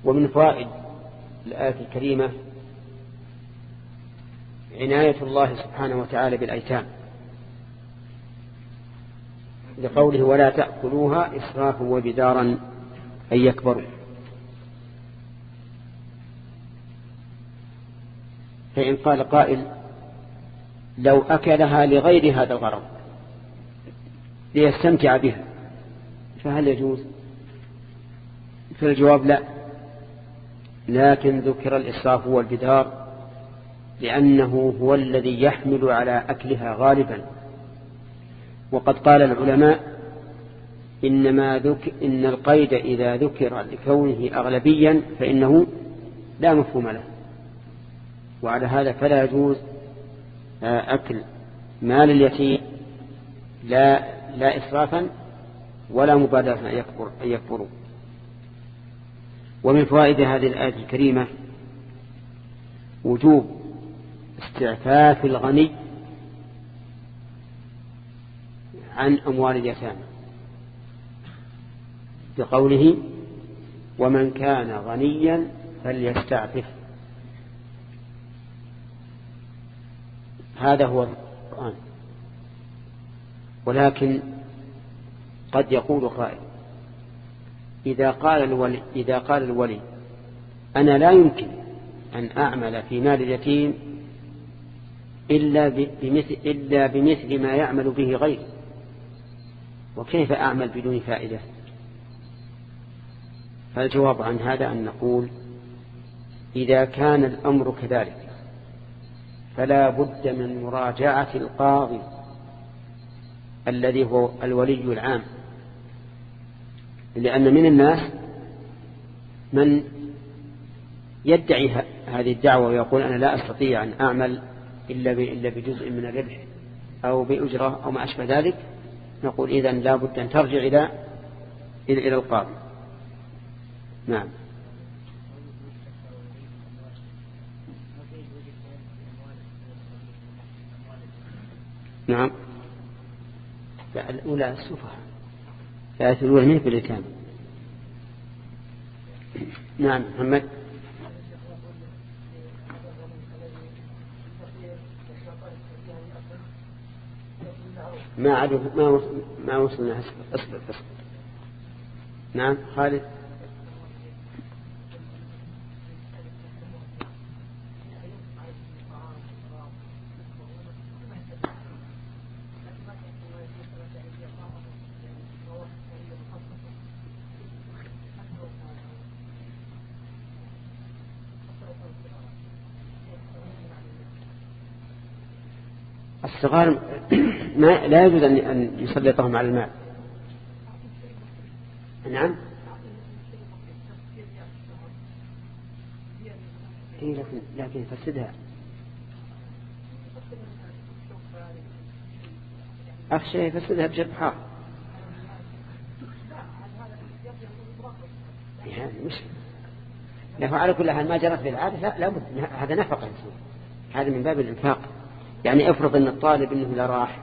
ومن فوائد الآية الكريمة عناية الله سبحانه وتعالى بالأيتام لقوله ولا تأكلوها إسرافا وبدارا أن يكبروا. فإن قال قائل لو أكلها لغير هذا الغرض ليستمتع بها فهل يجوز؟ فالجواب لا. لكن ذكر الإسراف والبدار لأنه هو الذي يحمل على أكلها غالبا. وقد قال العلماء إنما ذك إن القيد إذا ذكر لكونه أغلبيا فإنه لا مفهوم له. وعلى هذا فلا يجوز آه، أكل مال اليتيم لا لا إسرافا ولا مبادرة أن يكبر يكبروا. ومن فوائد هذه الآية الكريمة وجوب استعفاف الغني عن أموال اليتامى. بقوله ومن كان غنيا فليستعفف. هذا هو القرآن. ولكن قد يقول قائل إذا قال الولي, إذا قال الولي أنا لا يمكن أن أعمل في مال اليتيم إلا بمثل, إلا بمثل ما يعمل به غيري. وكيف أعمل بدون فائدة؟ فالجواب عن هذا أن نقول إذا كان الأمر كذلك فلا بد من مراجعة القاضي الذي هو الولي العام لأن من الناس من يدعي هذه الدعوة ويقول أنا لا أستطيع أن أعمل إلا بجزء من الربح أو بأجرة أو ما أشبه ذلك نقول إذا لا بد أن ترجع إلى إلى القاضي. نعم. نعم. الأولى السفهاء الآية الأولى من بالإتام نعم محمد. ما عدو ما ما وصلنا اصبر اصبر نعم خالد. الصغار ما لا يجوز أن يسلطهم على المال نعم. إيه لكن لكن يفسدها أخشى يفسدها بجرحها يعني مش له على كل حال ما جرت بالعادة لا لابد هذا نفقة هذا من باب الإنفاق. يعني افرض ان الطالب انه اذا راح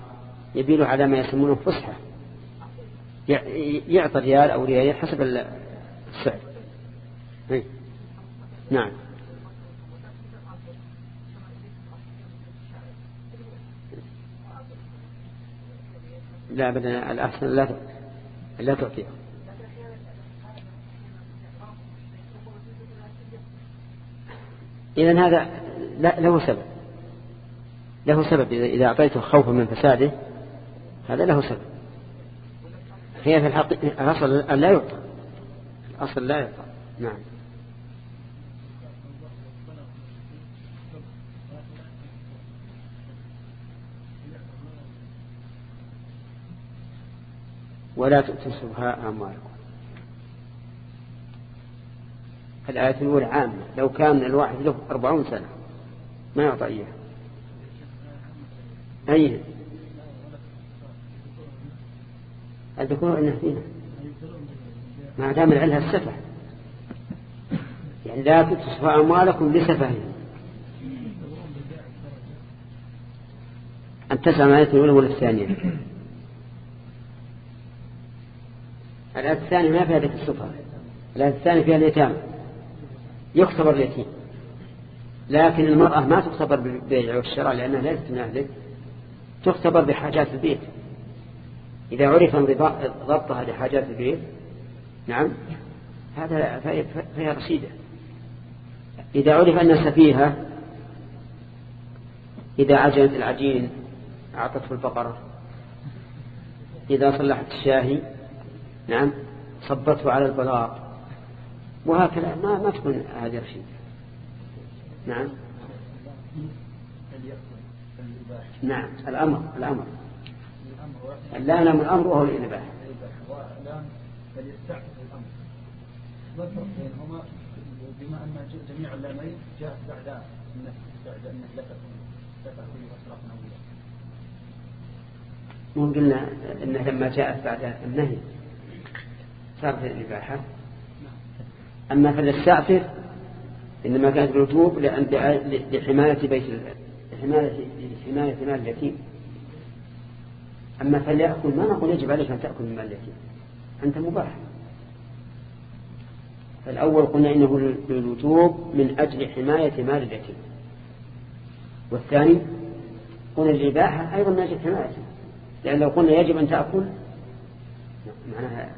يبيله على ما يسمونه فسحة. يعطى ريال أو ريالين حسب السعر. نعم. لا ابدا الأحسن لا لا تعطيه. إذا هذا له سبب. له سبب إذا أعطيته خوفا من فساده هذا له سبب. هي في الحقيقة الأصل أن لا يعطى الأصل لا يعطى نعم. ولا تؤتوا السفهاء أموالكم. الآية الأولى عامة. لو كان الواحد له أربعون سنة ما يعطى إياه أي الذكور إنه فينا. ما دام العلها السفة. يعني لا تصفى أموالكم لسفههم أن تسعى الآية الأولى ولا الثانية الآية الثانية ما فيها ذكر السفة. الآية الثانية فيها اليتامى. يختبر اليتيم. لكن المرأة ما تختبر بالبيع والشراء لأنها ليست من أهلك تختبر بحاجات البيت. إذا عرف ضبطها لحاجات البيت نعم هذا فهي رشيدة إذا عرف أن سفيها إذا عجنت العجين أعطته البقرة. إذا صلحت الشاهي نعم صبته على البلاط. وهكذا ما ما تكون هذه رشيدة نعم. نعم الأمر الأمر. اللام لام الأمر وهو الإنباح. فليستعفف الأمر الفرق بينهما بما أن جميع اللامين جاءت بعد النفي بعد لا لا نووية مو قلنا أنه لما جاءت بعد النهي صارت الإباحة أما فللسعفر إنما كانت بالوجوب لأن لحماية بيت لحماية لحماية مال اليتيم. أما فليأكل ما نقول يجب عليك أن تأكل من مال اليتيم. أنت مباح. فالأول قلنا إنه للوجوب من أجل حماية مال اليتيم. والثاني قلنا الإباحة أيضا من أجل حمايته لأن لو قلنا يجب أن تأكل معناها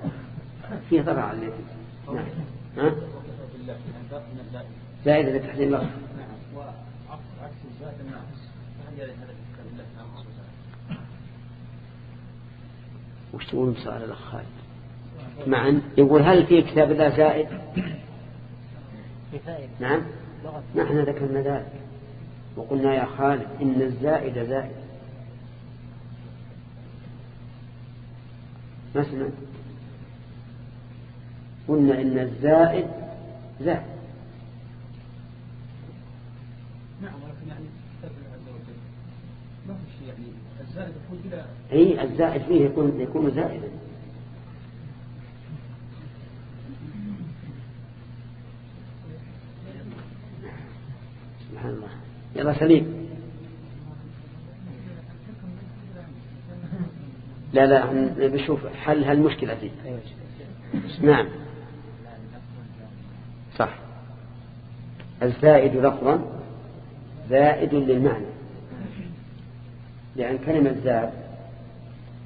فيه ضرر على اليتيم. نعم. ها؟ زائدة لتحسين اللفظ نعم وعكس الزائد الناقص فهل هذا كتاب الله وش تقول سؤال الأخ خالد؟ معا؟ يقول هل في كتاب الله زائد؟ نعم. نحن ذكرنا ذلك. وقلنا يا خالد إن الزائد زائد. ما سمعت قلنا إن الزائد زائد نعم ولكن يعني كتاب عز وجل ما هو شيء يعني اي الزائد فيه يكون يكون زائدا سبحان الله يلا سليم. لا لا بشوف حل هالمشكلة دي. نعم. صح. الزائد لفظا زائد للمعنى. لأن كلمة زاد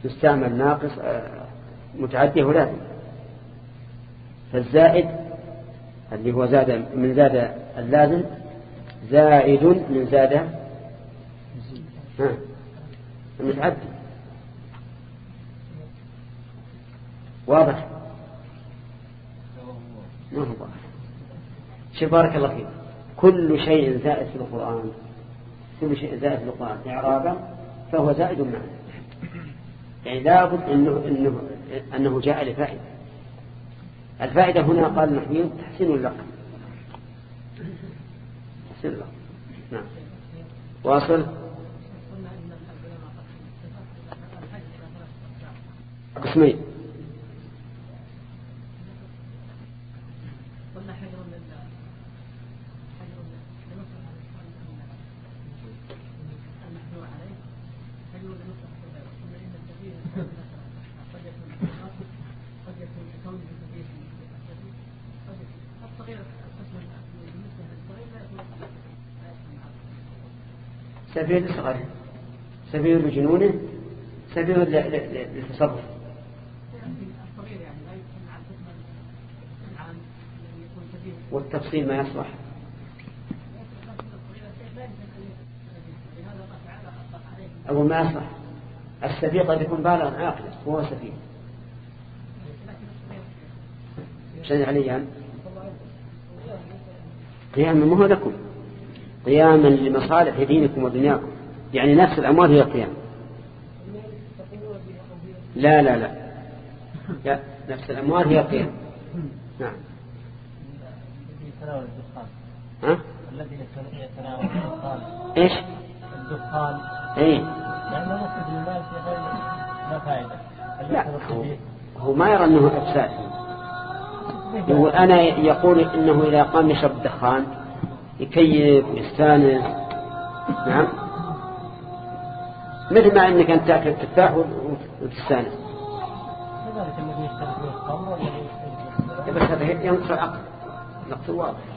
تستعمل ناقص آه، متعدية ولازم. فالزائد اللي هو زاد من زاد اللازم زائد من زاد المتعدي. واضح؟ ما هو واضح. شوف بارك الله فيك. كل شيء زائد في القرآن. كل شيء زائد في القرآن. إعرابا فهو زائد معنى. يعني لابد إنه, إنه, أنه جاء لفائدة. الفائدة هنا قال النحويون تحسين اللقب تحسين اللقب نعم. واصل؟ قسمين. سفيه لصغره سفيه لجنونه سفيه للتصرف. والتفصيل ما يصلح. أو ما يصلح. السفيه قد يكون بالغا عاقلا وهو سفيه شيء علي قياما ما هو لكم. قياما لمصالح دينكم ودنياكم. يعني نفس الأموال هي القيام. لا لا لا. نفس الأموال هي القيام. نعم. ها؟ الذي يتناول الدخان إيش؟ الدخان اي لأنه مفسد للمال في فائدة لا هو, هو ما يرى أنه أفساد. يقول أنا يقول إنه إذا قام يشرب الدخان يكيف ويستانس. نعم. مثل ما إنك أنت تأكل التفاح وتستانس. بس هذا ينقص العقل نقص واضح